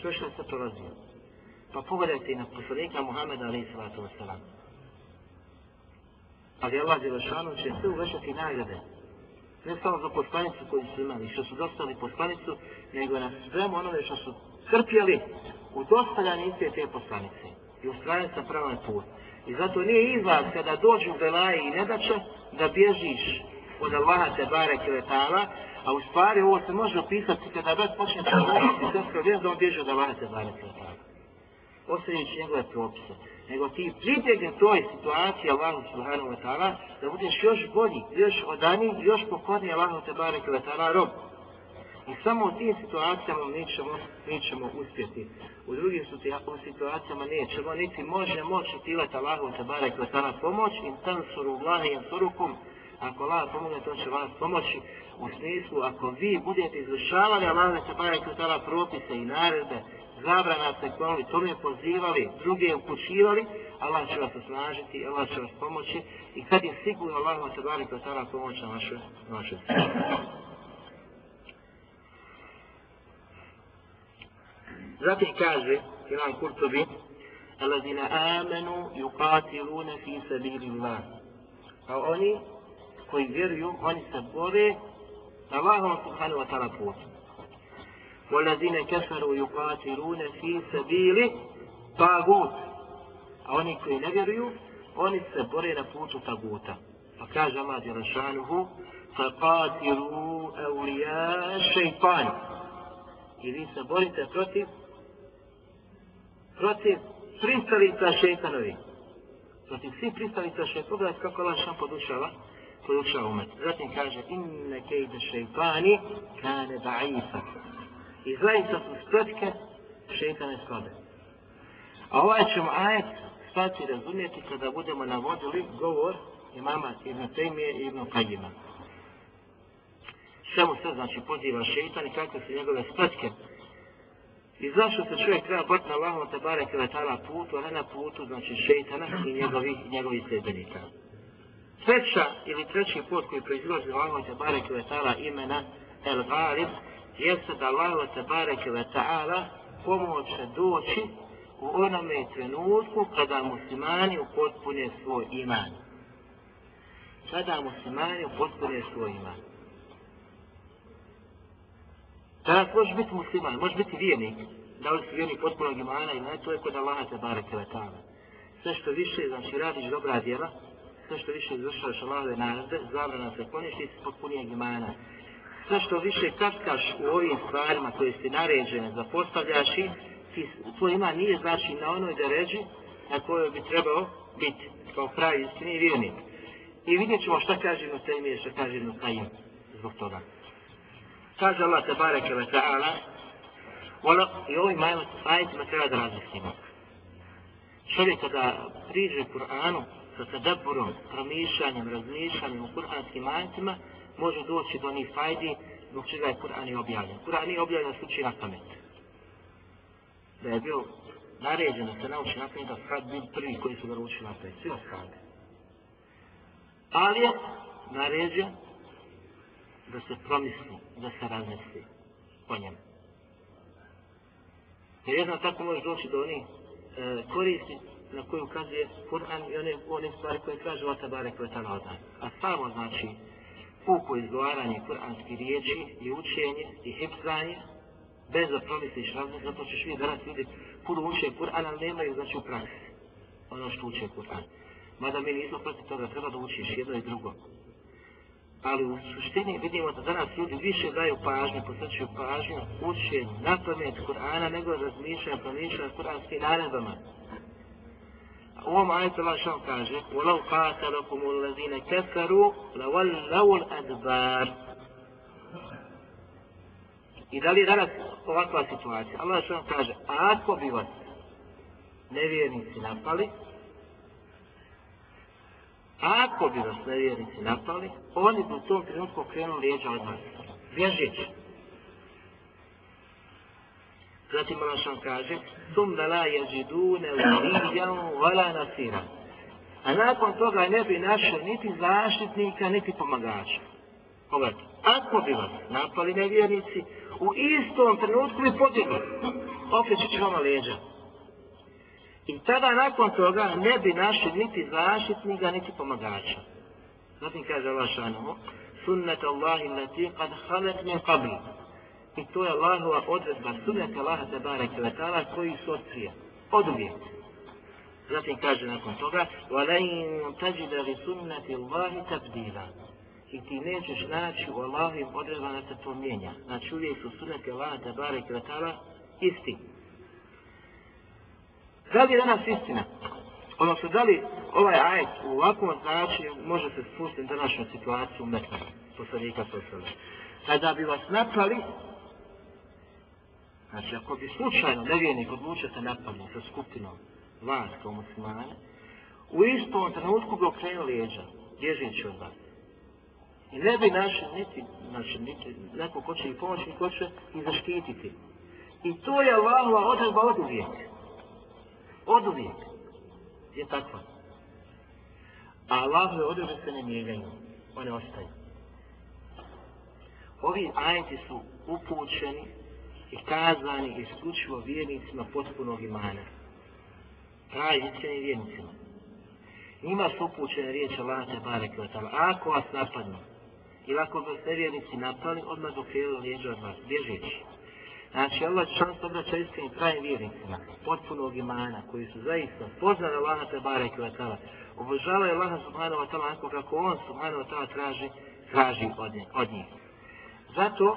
sve što se prolazio. Pa pogledajte na poslanika Muhammeda alaihi Svatu Vasalam Ali Allah Đelešanu će sve uvešati nagrade. Ne samo za poslanicu koju su imali, što su dostali poslanicu, nego na svemu onome što su trpjeli u dostavljanju iste te poslanice. I ustrajati sa pravom put. I zato nije izlaz kada dođu belaje i nedače da bježiš od Allaha te bareke ve ta'ala, a u stvari ovo se može opisati kada već počne da učiti i sve da on bježi od Allaha te barek i. Ostavljajući njegove propise. Nego ti pribjegne toj situaciji Allahu subhanahu wa ta'ala da budeš još bolji, još odaniji, još pokorniji Allahu te barek i letala rob. I samo u tim situacijama mi ćemo, mi ćemo uspjeti. U drugim situacijama nećemo, niti može moći tilati Allahu te barek i letala pomoć i tam suru Allahi i surukum ako Allah pomogne, to će vas pomoći u smislu, ako vi budete izvršavali Allah se bare ta'ala propise i naredbe, zabrana se kvalili, tome pozivali, druge upućivali, Allah će vas osnažiti, Allah će vas pomoći i kad je sigurno Allah se bare kretala pomoć na vaše, na vaše Zatim kaže Imam Kurtobi, الذين آمنوا يقاتلون في سبيل الله. A oni koji vjeruju, oni se bore na Allahom subhanahu wa ta'ala putu. وَالَّذِينَ كَفَرُوا يُقَاتِلُونَ فِي سَبِيلِ طَاغُوتِ A oni koji ne vjeruju, oni se bore na putu taguta. Pa kaže Allah Đelešanuhu, فَقَاتِلُوا أَوْلِيَا شَيْطَانِ I vi se borite protiv protiv pristalica šeitanovi. Protiv svih pristalica šeitanovi. Pogledajte kako Allah šan podučava podučava umet. Zatim kaže, inne kejde šeitani kane da'ifa. I zaista su spletke šeitane slabe. A ovaj ćemo ajet stati razumijeti kada budemo navodili govor imama Ibn Tejmije i Ibn Kajima. Samo se znači poziva šeitan i kakve su njegove spletke. I zašto se čovjek treba bort na Allahom te barek ili putu, a ne na putu, znači šeitana i njegovih, njegovi sljedbenika treća ili treći put koji proizlazi Allahom te barek ili tala imena El Ghalib jeste da Allah te bareke ve ta'ala pomoć će doći u onome trenutku kada muslimani upotpune svoj iman. Kada muslimani upotpune svoj iman. Tada može biti musliman, može biti vjernik. Da li si vjernik potpunog imana i ne, to je kod Allaha te bareke ve ta'ala. Sve što više, znači radiš dobra djela, sve što više izvršavaš Allahove narade, zabrana se poništi i potpunijeg imana. Sve što više kaskaš u ovim stvarima koje si naređene, zapostavljaš i ti, tvoj iman nije znači na onoj deređi na kojoj bi trebao biti kao pravi istini vjernik. I vidjet ćemo šta kaže Ibn Taymije, šta kaže Ibn Qayyim zbog toga. Kaže Allah te bareke ve ta'ala, i ovim ajitima treba da razmislimo. Čovjek kada priđe Kur'anu, sa tadaburom, promišljanjem, razmišljanjem u kuranskim ajetima, može doći do onih fajdi zbog čega je Kur'an i objavljen. Kur'an je objavljen da se uči na pamet. Da je bio naređen da se nauči na pamet, da sad bil prvi koji su ga učili na pamet. Svi ashabi. Ali je naređen da se promisli, da se razmisli o njemu. Jer jedna tako može doći do onih e, koristi na koju ukazuje Kur'an i one, one stvari koje kaže Ota Barek Vetanoza. A samo znači puko izgovaranje kuranske riječi i učenje i hipzanje bez da promisliš razlog, zato ćeš vidjeti danas ljudi puno uče Kur'an, ali nemaju znači u praksi ono što uče Kur'an. Mada mi nismo protiv toga, treba da učiš jedno i drugo. Ali u suštini vidimo da danas ljudi više daju pažnju, posvećuju pažnju učenju na pamet Kur'ana nego razmišljaju, promišljaju kur'anskim naredbama. U ovom ajetu Allah što kaže وَلَوْ قَاتَلَكُمُ الَّذِينَ كَفَرُوا لَوَلَّوُ الْأَدْبَارِ I da li je danas ovakva situacija? Allah što kaže, a ako bi vas nevjernici napali, ako bi vas nevjernici napali, oni bi u tom trenutku krenuli lijeđa od vas. Bježići. Zatim Allah što kaže, sum da la jeđidune uvijan vala nasira. A nakon toga ne bi našli niti zaštitnika, niti pomagača. Pogledajte, ako bi vas napali nevjernici, u istom trenutku bi pobjegli. Opet će vama leđa. I tada nakon toga ne bi našli niti zaštitnika, niti pomagača. Zatim kaže Allah šanamo, sunnet Allahi lati kad halet min qabli i to je Allahova odredba sunnet Allaha te bareke ve taala koji su otkrio od uvijek. Zatim kaže nakon toga: "Wa lain tajid li sunnati Allahi tabdila." I ti nećeš naći u Allahovim odredba da se pomijenja. Znači uvijek su sunnet Allaha te bareke ve taala isti. Da li je danas istina? Odnosno, da li ovaj ajet u ovakvom značenju može se spustiti današnju situaciju u Mekanu? poslanika sa. Kada bi vas napali, znači ako bi slučajno nevijenik odlučio se napali sa skupinom vas kao muslimane, u istom trenutku bi okrenuo lijeđa, bježeći od vas. I ne bi našli niti, znači, niti neko ko će i pomoći, ko će i zaštititi. I to je Allahova odredba od uvijek. Od uvijek je takva. A Allahove odredbe se ne mijenjaju. One ostaju. Ovi ajeti su upućeni i kazani isključivo vjernicima potpunog imana. Pravi iskreni vjernicima. Njima su upućene riječi Allah te barek wa. Ako vas napadnu, ili ako vas nevjernici napali, odmah dokrijeli lijeđu od vas, bježeći. Znači, Allah će vam se obraća iskrenim pravim vjernicima, potpunog imana, koji su zaista poznali Allaha te barek wa ta'ala, obožavaju Allaha subhanahu wa ta'ala onako kako on subhanahu wa ta'ala traži, traži nje, od njih. Zato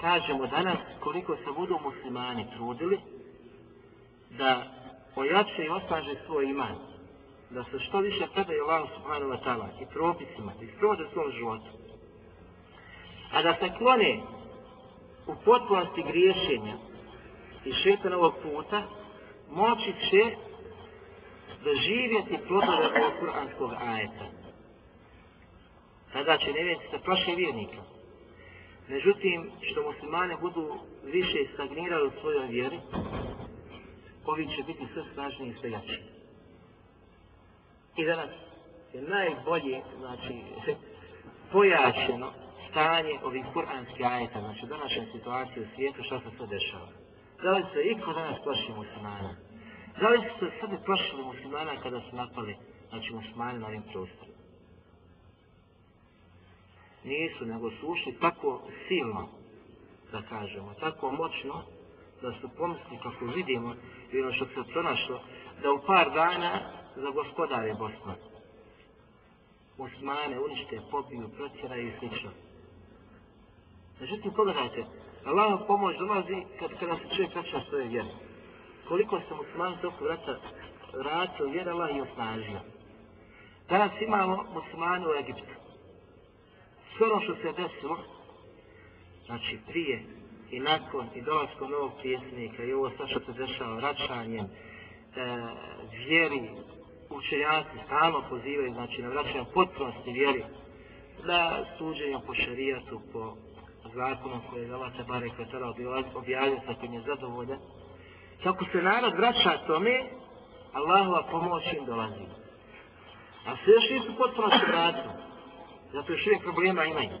kažemo danas koliko se budu muslimani trudili da ojače i osnaže svoj iman, da se što više predaju Allah subhanahu wa ta'ala i propisima i sprovode svom životu. A da se klone u potpunosti griješenja i šetanovog puta, moći će doživjeti plodove ovog kuranskog ajeta. Tada će nevjeti se plaše vjernika. Međutim, što muslimane budu više stagnirali u svojoj vjeri, ovi će biti sve snažniji i sve jači. I danas je najbolje, znači, pojačeno stanje ovih kuranskih ajeta, znači današnje situacije u svijetu, što se sve dešava. Da li se iko danas plaši muslimana? Da li su se sada plašili muslimana kada su napali, znači muslimani na ovim prostorima? Nisu, nego su ušli tako silno, da kažemo, tako moćno, da su pomisli, kako vidimo, i ono što se pronašlo, da u par dana za gospodare Bosna. Osmane unište, pobiju, protjeraju i slično. Međutim, pogledajte, Allah pomoć dolazi kad, kada se čovjek vraća svoje vjere. Koliko se muslimani toku vrata vratio vjera Allah i osnažio. Danas imamo muslimani u Egiptu. Sve ono što se desilo, znači prije i nakon i dolazkom novog pjesnika i ovo sve što se dešava vraćanjem e, vjeri, učenjaci stalno pozivaju, znači na vraćanje potpunosti vjeri, da suđenja po šarijatu, po zakonom koje je Allah Tebare Kvetara objavio sa kojim je zadovoljan. Kako se narod vraća tome, Allahova pomoć im dolazi. A sve još nisu potpuno se vratili. Zato još uvijek problema imaju.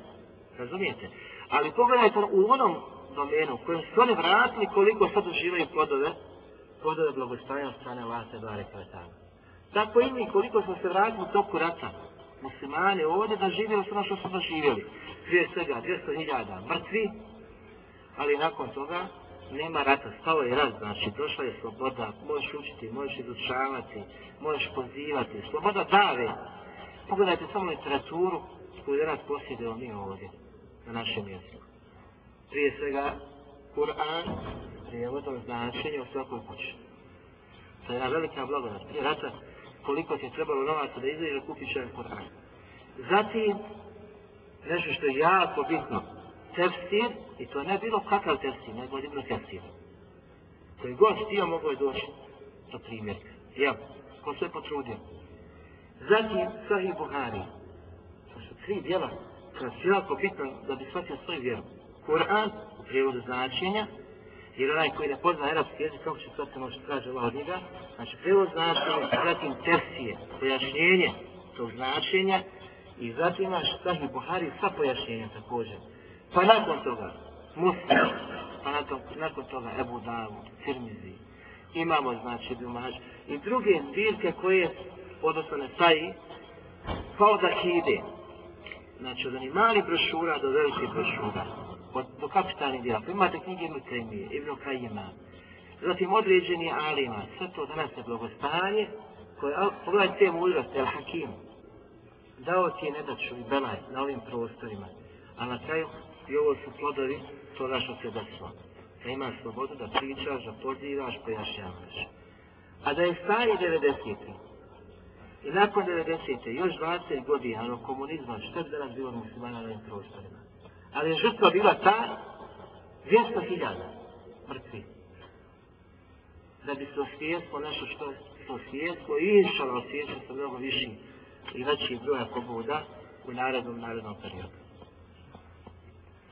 Razumijete? Ali pogledajte u onom domenu u kojem su oni vratili koliko sad uživaju plodove, plodove blagostanja od strane Allah Bare Kvetana. Tako i mi koliko smo se vratili u toku rata, muslimani ovdje da živjeli su ono što su doživjeli prije svega 200.000 mrtvi, ali nakon toga nema rata, stalo je rat, znači došla je sloboda, možeš učiti, možeš izučavati, možeš pozivati, sloboda dave. Pogledajte samo literaturu koju danas posjedimo mi ovdje, na našem mjestu. Prije svega, Kur'an, prijevodom značenja u svakoj kući. To je jedna velika blagodat. Prije rata, koliko ti je trebalo novaca da izveže, kupiš jedan Kur'an. Zatim, nešto što je jako bitno. Tefsir, i to ne bilo kakav tefsir, nego je bilo tefsir. Koji god stio mogo je doći do primjerka. Jel, ko se potrudio. Zatim, Sahih Buhari. Tri dijela koja su jako bitna da bi shvatio svoju vjeru. Kur'an, u prijevodu značenja, jer onaj koji ne pozna arapski jezik, kako će shvatiti ono što kaže Allah od njega, znači prijevod značenja, zatim tefsije, pojašnjenje tog značenja, I zatim imaš Sahih Buhari sa pojašnjenjem također. Pa nakon toga, Muslim, pa nakon, nakon toga Ebu Davud, Tirmizi, imamo znači Dumaž i druge zbirke koje, odnosno Nesaji, pa od Akide, znači od onih malih brošura do velikih brošura, od, do kapitalnih dijela. Pa imate knjige Ibn Taymije, Ibn Kajima, zatim određeni alima, sve to danas je blagostanje, koje, pogledajte te mudrosti, El Hakim, dao ti je nedaču i belaj na ovim prostorima, a na kraju i ovo su plodovi toga što se desilo. Da imaš slobodu da pričaš, da pozivaš, pojašnjavaš. A da je stari 90. I nakon 90. još 20 godina, ono komunizma, što bi danas bilo muslimana na ovim prostorima. Ali je žrtva bila ta 200.000 mrtvi. Da bi se osvijeslo nešto što se osvijeslo i inšalo osvijeslo sa mnogo viši i veći broj ako buda u narednom, narednom periodu.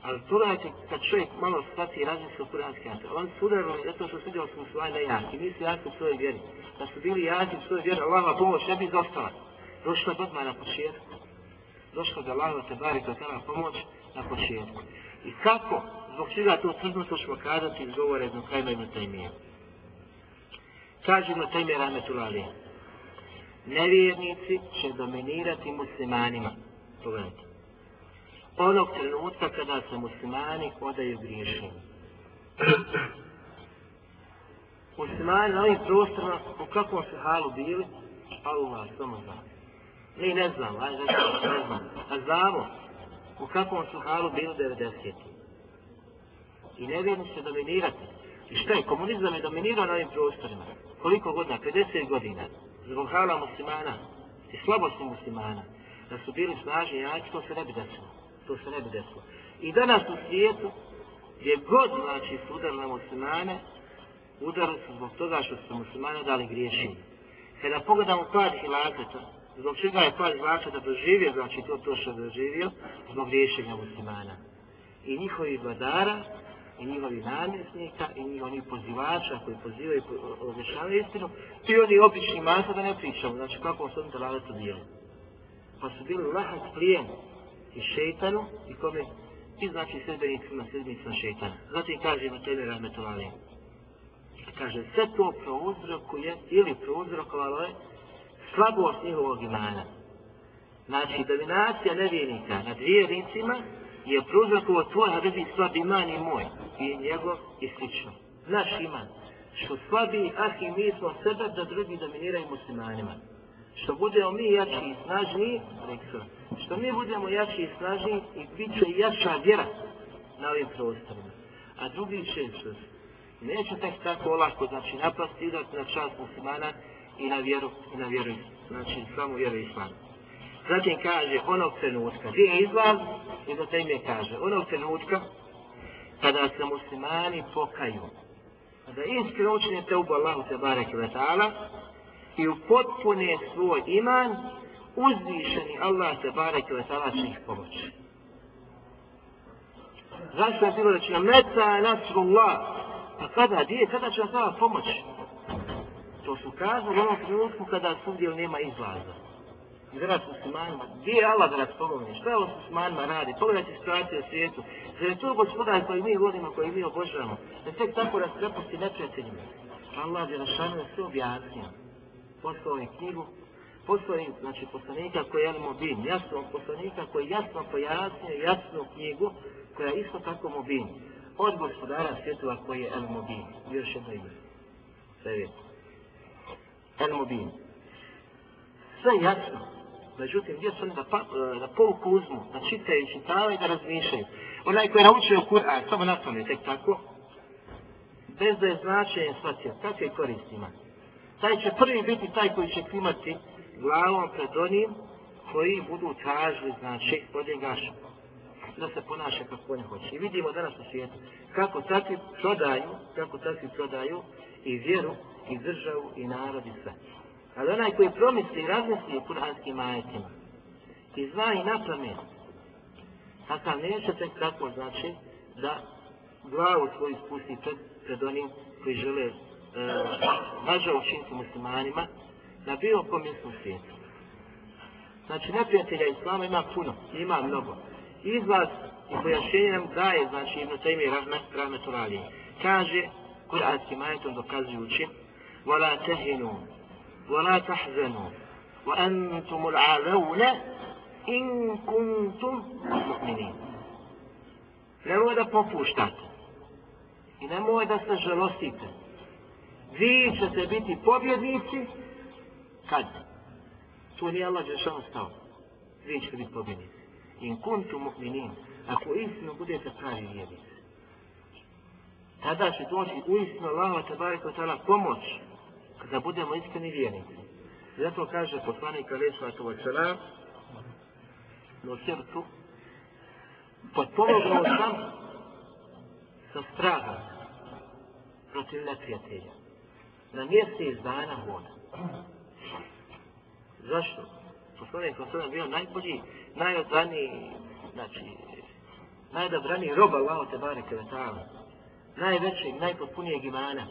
Ali pogledajte, kad čovjek malo shvati i razmisli o kuranski ajat, on su udarili zato što su vidjeli smo svoje nejaki, nisu jaki u svojoj vjeri. Da su bili jaki u svojoj vjeri, Allahova pomoć ne bi izostala. Došla je odmah na početku. Došla da Allahova te bari koja tala pomoć na početku. I kako? Zbog čega to crno, to ćemo kazati iz govore jednog kajma ibn Tajmije. Kaže ibn Tajmije rahmetulali. Nevjernici će dominirati muslimanima. Pogledajte onog trenutka kada se muslimani odaju griješenju. muslimani na ovim prostorima u kakvom se halu bili, Allah samo zna. Mi ne znam, ajde ne znam. A znamo u kakvom su halu bili 90. I nevjerni se dominirati. I šta je, komunizam je dominirao na ovim prostorima. Koliko godina? 50 godina. Zbog hala muslimana i slabosti muslimana. Da su bili snažni jači, to se ne bi desilo to se ne bi desilo. I danas u svijetu, gdje god znači su udarili na muslimane, udarili su zbog toga što su muslimane dali griješenje. Kada pogledamo pad hilaketa, zbog čega je pad hilaketa doživio, znači to to što je doživio, zbog griješenja muslimana. I njihovi vladara, i njihovi namjesnika, i njihovi pozivača koji pozivaju i obješavaju istinu, i oni obični masa da ne pričamo, znači kako su oni dalaletu dijeli. Pa su bili lahak plijeni, i šeitanu i kome i znači sredbenicima, sredbenicima šeitana. Zatim kaže na tebe rahmetovali. Kaže, sve to prouzrokuje ili prouzrokovalo je slabost njihovog imana. Znači, dominacija nevjernika nad vjernicima je prouzrokovo tvoj hrvi slab iman i moj i njegov i slično. Naš iman. Što slabi, ah i mi smo sebe da drugi dominiraju muslimanima što budemo mi jači i snažniji, rekao, što mi budemo jači i snažniji i bit će jača vjera na ovim prostorima. A drugi će se, neće tek tako lako, znači napasti idati na čast muslimana i na vjeru, i na vjeru, znači samo vjeru islamu. Zatim kaže, onog trenutka, gdje je izlaz, i do teme kaže, onog trenutka, kada se muslimani pokaju, kada iskreno učine te Allahu te barek ve ta'ala, i upotpune svoj iman, uzvišeni Allah se barek ili tala će ih pomoći. Zašto je bilo reći, meta nasrullah, pa kada, gdje, kada će vas pomoći? To su kazali u onom trenutku kada svugdje nema izlaza. I vjerat muslimanima, gdje je Allah da nas pomogne? Šta ovo s muslimanima radi? Pogledajte situaciju u svijetu. Zar je to gospodar koji mi vodimo, koji mi obožavamo? Da tek tako nas prepusti neprijateljima. Allah je našano sve objasnio poslao im knjigu, poslao im, znači, poslanika koji je Al-Mubin, jasno, poslanika koji jasno pojasnio jasnu knjigu, koja je isto tako Mubin, od gospodara svjetova koji je Al-Mubin, još jedno ime, sve je, Al-Mubin. Sve jasno, međutim, gdje su oni da, pa, e, da pouku uzmu, da čitaju, čitavaju, da razmišljaju. Onaj koji je naučio Kur'an, samo nastavlja, tek tako, bez da je značajen shvatio, kakve koristi ima taj će prvi biti taj koji će klimati glavom pred onim koji budu tražili, znači, od njega da se ponaša kako oni hoće. I vidimo danas u svijetu kako takvi prodaju, kako takvi prodaju i vjeru, i državu, i narod, i sve. Ali onaj koji promisli i razmisli o kuranskim ajetima i zna i napamet, takav neće tek tako znači da glavu svoju spusti pred, pred onim koji žele važa učiniti muslimanima na bilo kom mjestu svijetu. Znači, neprijatelja Islama ima puno, ima mnogo. Izlaz i pojašnjenje nam daje, znači, Ibn Taymi rahmet, rahmetulali. Kaže, kuranskim ajetom dokazujući, وَلَا تَهِنُوا وَلَا تَحْزَنُوا وَأَنْتُمُ الْعَلَوْنَ إِنْ كُنْتُمْ مُؤْمِنِينَ Nemoj da popuštate. I nemoj da se žalostite. Vi ćete biti pobjednici kad? Tu nije Allah Đešan stao. Vi ćete biti pobjednici. In kuntu mu'minin. Ako istinu budete pravi vjernici. Tada će doći u istinu Allah te barek tala pomoć kada budemo iskreni vjernici. Zato kaže poslanik alaih sallatu wa sallam no srcu potpomogao sam sa strahom protiv neprijatelja. Na mjesec dana voda. Zašto? Poslanik sallam bio najbolji, najodraniji, znači, najdobraniji roba Allah te bareke ve ta'ala. Najvećeg, najpotpunijeg imana.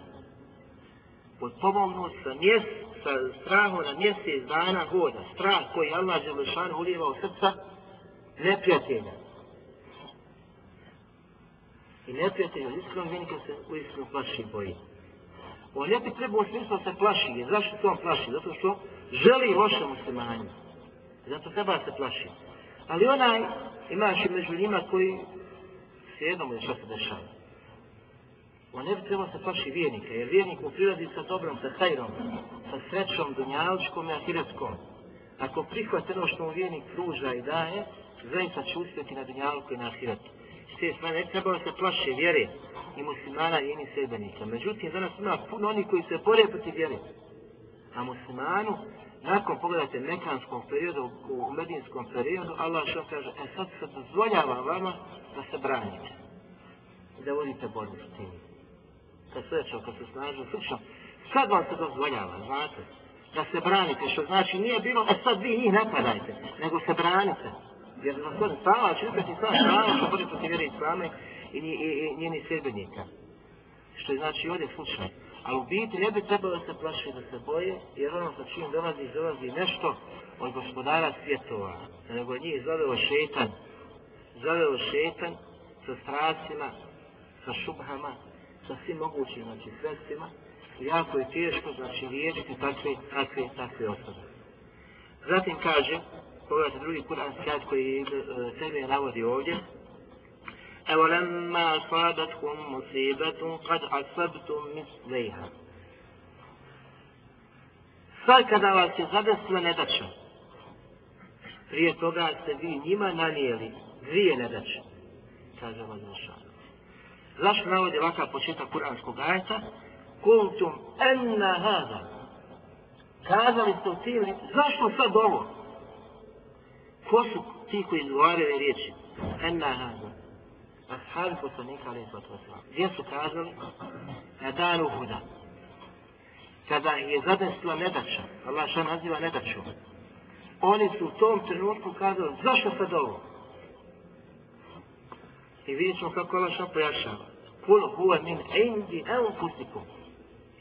Potpomognut sa mjesec, sa strahom na mjesec dana hoda. Strah koji Allah Đelešan ulijeva u srca neprijatelja. I neprijatelja od iskrenog vjenika se u iskreno plaši boji. On ne bi trebao smisla se plaši. Zašto se on plaši? Zato što želi loše muslimanju. Zato treba se plaši. Ali onaj, imaš i među njima koji se jednom je što se dešava. On ne bi trebao se plaši vjernika, jer vjernik mu prilazi sa dobrom, sa hajrom, sa srećom, dunjaličkom i ahiretskom. Ako prihvate ono što mu vjernik pruža i daje, zaista će uspjeti na dunjalku i na ahiretu. S te strane, ne treba se plaše vjere i muslimana i njih sredbenika. Međutim, danas ima puno oni koji se bore protiv vjere. A muslimanu, nakon pogledajte mekanskom periodu, u medinskom periodu, Allah što kaže, e sad se dozvoljava vama da se branite. I da vodite borbu s tim. Kad sveća, kad se snažu, slično. Sad vam se dozvoljava, znate, da se branite, što znači nije bilo, e sad vi njih napadajte, nego se branite. Jer na svoj stava će upeti sva strana što bude protiv vjere islame i, i, i, i njeni sredbenika. Što je znači ovdje slučaj. Ali u biti ne bi trebalo da se plaši da se boje, jer ono sa čim dolazi, dolazi nešto od gospodara svjetova. Nego njih zaveo šetan. Zaveo šetan sa strasima, sa šubhama, sa svim mogućim znači, sredstvima. Jako je teško, znači, liječiti takve, takve, takve osobe. Zatim kaže, pogledajte drugi kuranski ajat koji sebe e, navodi ovdje. Evo lemma asabatkum musibetu kad asabtum mislejha. Sad kada vas je zadesila nedača, prije toga ste vi njima nanijeli dvije nedače, kaže Allah Zalšanu. Zašto navodi ovakav početak kuranskog ajeta? Kultum enna hada. Kazali ste u cijeli, zašto sad ovo? Ko su ti koji izgovaraju riječi? Enna hada. Ashabi poslanika ali sva tvoja Gdje su kazali? Na danu huda. Kada je zadesila nedača, Allah što naziva nedaču, oni su u tom trenutku kazali, zašto sad ovo? I vidjet ćemo kako Allah što pojašava. Kul huwa min indi anfusikum.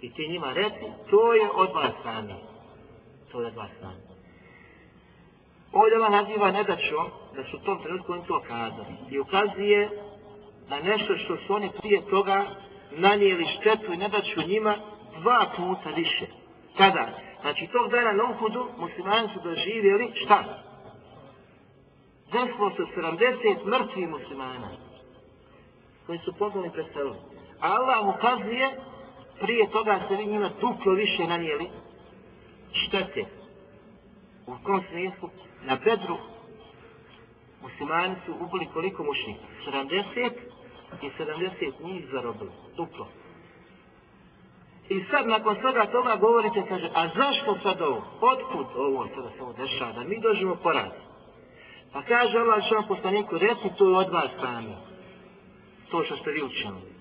I ti njima reci, to je od vas sami. To je od vas sami. Ovdje Allah naziva nedačom da su u tom trenutku oni to kazali. I ukazuje na nešto što su oni prije toga nanijeli štetu i nedaču njima dva puta više. Kada? Znači tog dana na Uhudu muslimani su doživjeli šta? Desilo se 70 mrtvih muslimana koji su poznali A Allah ukazuje prije toga se vi njima duplo više nanijeli štete. U kom smislu? Na Bedru muslimani su ubili koliko mušnika? 70 i 70 njih zarobili. Duplo. I sad nakon svega toga govorite, kaže, a zašto sad ovo? Otkud ovo sada se ovo dešava? Da mi dožimo poraz. Pa kaže Allah što vam poslaniku, reci to od vas sami. To što ste vi učinili.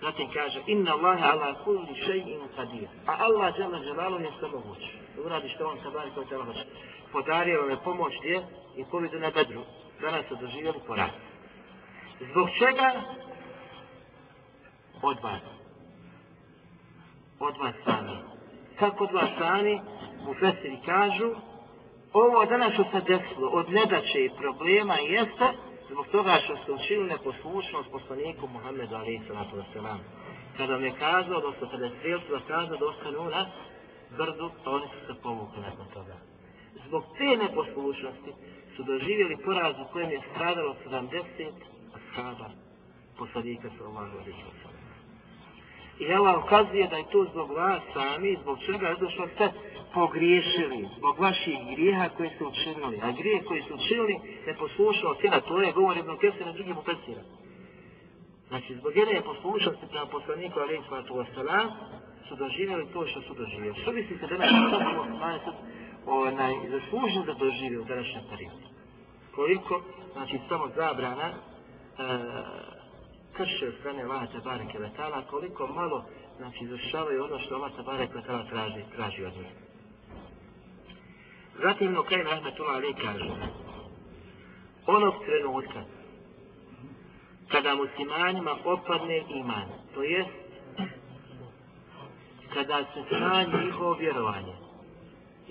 Zatim kaže, inna Allahe ala kulli še'in qadir. A Allah žele želalo je sve moguće. Uradi što on sabari koji te hoće. Podario vam je pomoć gdje i pobjedu na bedru. Danas su doživjeli poraz. Zbog čega? Od vas. Od vas sami. Kako od vas sami? Mu fesiri kažu, ovo danas što se desilo od nedaće i problema jeste zbog toga što ste učili neposlušnost poslaniku Muhammedu alaihi sallatu wasalam. Kada vam je kazao, odnosno kada je strijelcima kazao da ostanu na brdu, oni su se povukli nakon toga. Zbog te neposlušnosti su doživjeli poraz u kojem je stradalo 70 ashaba poslanika sallallahu alaihi wasalam. I Allah ukazuje da je to zbog vas sami, zbog čega, je što ste pogriješili, zbog vaših grijeha koje ste učinili. A grije koje ste učinili ne poslušao cijena, to je govor jednog kese na drugim upesira. Znači, zbog jedne poslušnosti prema poslaniku alaihi sallatu wasalam su doživjeli to što su doživjeli. Što mislite da nas to onaj, zaslužio da doživi u današnjem periodu? Koliko, znači, samo zabrana e, krše od strane Allah Tebare Kvetala, koliko malo znači, izvršavaju ono što Allah Tebare Kvetala traži, traži od njih. Zatim Ibn Kajim Rahmetullah Ali kaže onog trenutka kada muslimanima opadne iman, to jest kada se smanji njihovo vjerovanje.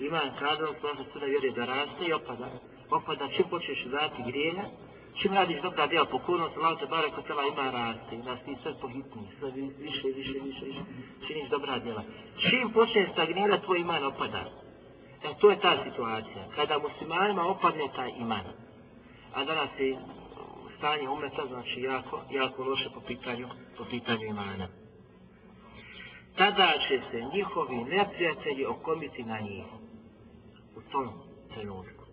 Iman kada on slaže sve vjeri da raste i opada. Opada čim počneš dati grijeha, čim radiš dobra djela pokornost, Allah te bare kod tela ima raste, da si sve pohitni, sve više, više, više, više, činiš dobra djela. Čim počneš stagnirati, tvoj iman opada. E, to je ta situacija. Kada muslimanima opadne taj iman, a danas je stanje umeta, znači jako, jako loše po pitanju, po pitanju imana. Tada će se njihovi neprijatelji okomiti na njih. U tom trenutku.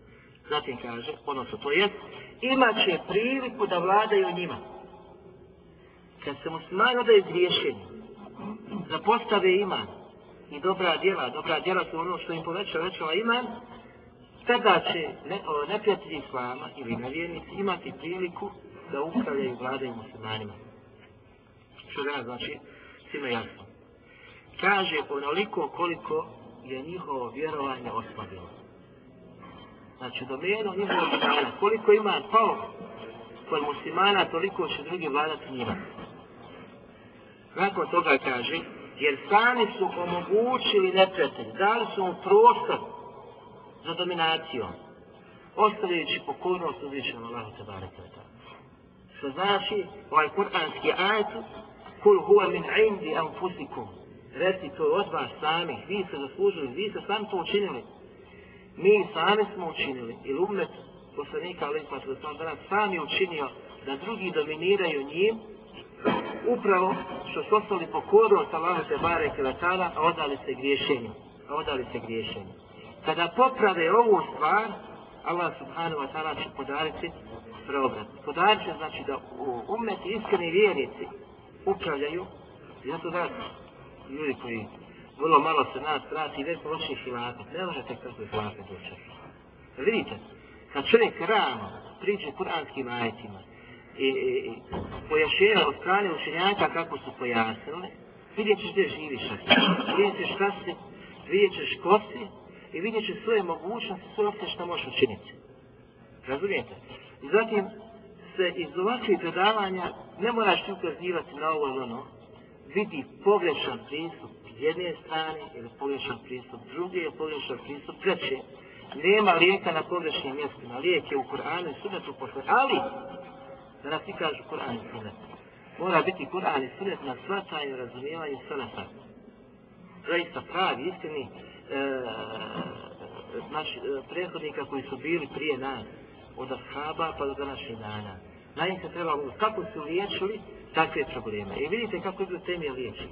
Zatim kaže, odnosno to jest, imat će priliku da vladaju njima. Kad se muslimani odaju griješenju, da postave iman, i dobra djela, dobra djela su ono što im poveća većava iman, tada će ne, neprijatelji islama ili nevjernici imati priliku da upravljaju vladaju muslimanima. Što da znači, svima jasno. Kaže onoliko koliko je njihovo vjerovanje oslabilo. Znači, domenu njihovog imana, koliko ima pao kod muslimana, toliko će drugi vladati njima. Nakon toga kaže, jer sami su omogućili neprijatelj, dali su mu prostor za dominacijom, ostavljajući pokornost uzvišenom Allahu Tebare Kveta. Što znači, ovaj kur'anski ajet, kul huwa min indi anfusikum, reci to od vas sami, vi ste zaslužili, vi ste sami to učinili. Mi sami smo učinili, ili umet poslanika, ali pa da sam danas sami učinio da drugi dominiraju njim, upravo što su ostali pokornost Allahu te bare keletala, a odali se griješenju. A odali se griješenju. Kada poprave ovu stvar, Allah subhanahu wa ta'ala će podariti preobrat. Podarit će znači da umeti iskreni vjernici upravljaju, zato da ljudi koji vrlo malo se nas prati, već počne hilafet, ne možete kako je hilafet doći. Pa vidite, kad čovjek rano priđe kuranskim ajetima, i, i, i pojašenja od strane učenjaka kako su pojasnili, vidjet ćeš gdje živiš, vidjet ćeš šta si, vidjet ćeš ko si i vidjet ćeš svoje mogućnosti, sve opšte što možeš učiniti. Razumijete? I zatim se iz ovakvih predavanja ne moraš ti ukazivati na ovo ili ono, vidi pogrešan pristup jedne strane ili pogrešan pristup druge ili pogrešan pristup treće. Nema lijeka na pogrešnim mjestima, lijek je u Koranu i sunetu posle, ali da nas ti kažu Kur'an i Sunet. Mora biti Kur'an i Sunet na shvatanju, razumijevanju Suneta. Zaista pravi, istini e, naši e, prethodnika koji su bili prije nas, od ashaba pa do današnjih dana. Na njih se treba kako su liječili takve probleme. I vidite kako idu teme liječi.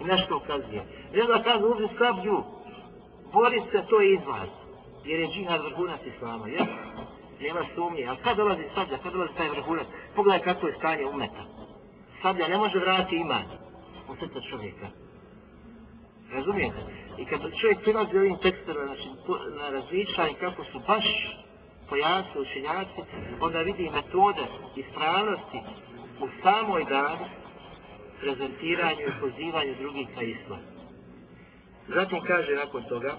I nešto ukazuje. Jedna kaže, uzmi sablju, bori se, to je izlaz. Jer je džihad vrhunac islama, jel? nema sumnje. A kad dolazi sablja, kad dolazi taj vrhunac, pogledaj kako je stanje umeta. Sablja ne može vratiti iman u srca čovjeka. Razumijete? I kad čovjek prilazi ovim tekstima znači, na različanje kako su baš pojasni učenjaci, onda vidi metode ispravnosti u samoj dani prezentiranju i pozivanju drugih na islam. Zatim kaže nakon toga,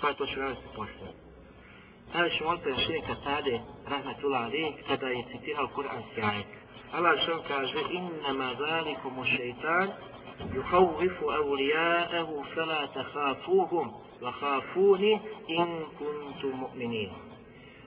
pa to ću navesti poslije. Sada ćemo opet još neka tade, rahmatullah ali, kada je citirao Kur'an sjajet. Allah što kaže, innama zalikumu šeitan, يخوف أولياءه فلا تخافوهم وخافوني إن كنتم مؤمنين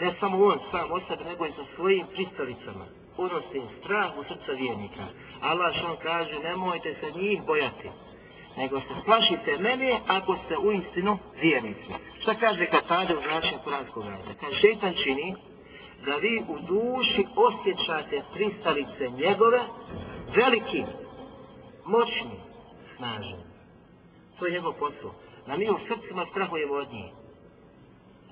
Ne samo on sam o sebi, nego i sa svojim pristalicama unosi strah u srca vjernika. Allah što on kaže, nemojte se njih bojati, nego se plašite mene ako ste u istinu vjernici. Šta kaže Katade u značenju Kuranskog rada? Kaže, šeitan čini da vi u duši osjećate pristalice njegove veliki, moćni, snažni. To je njegov posao. Da mi u srcima strahujemo od njih.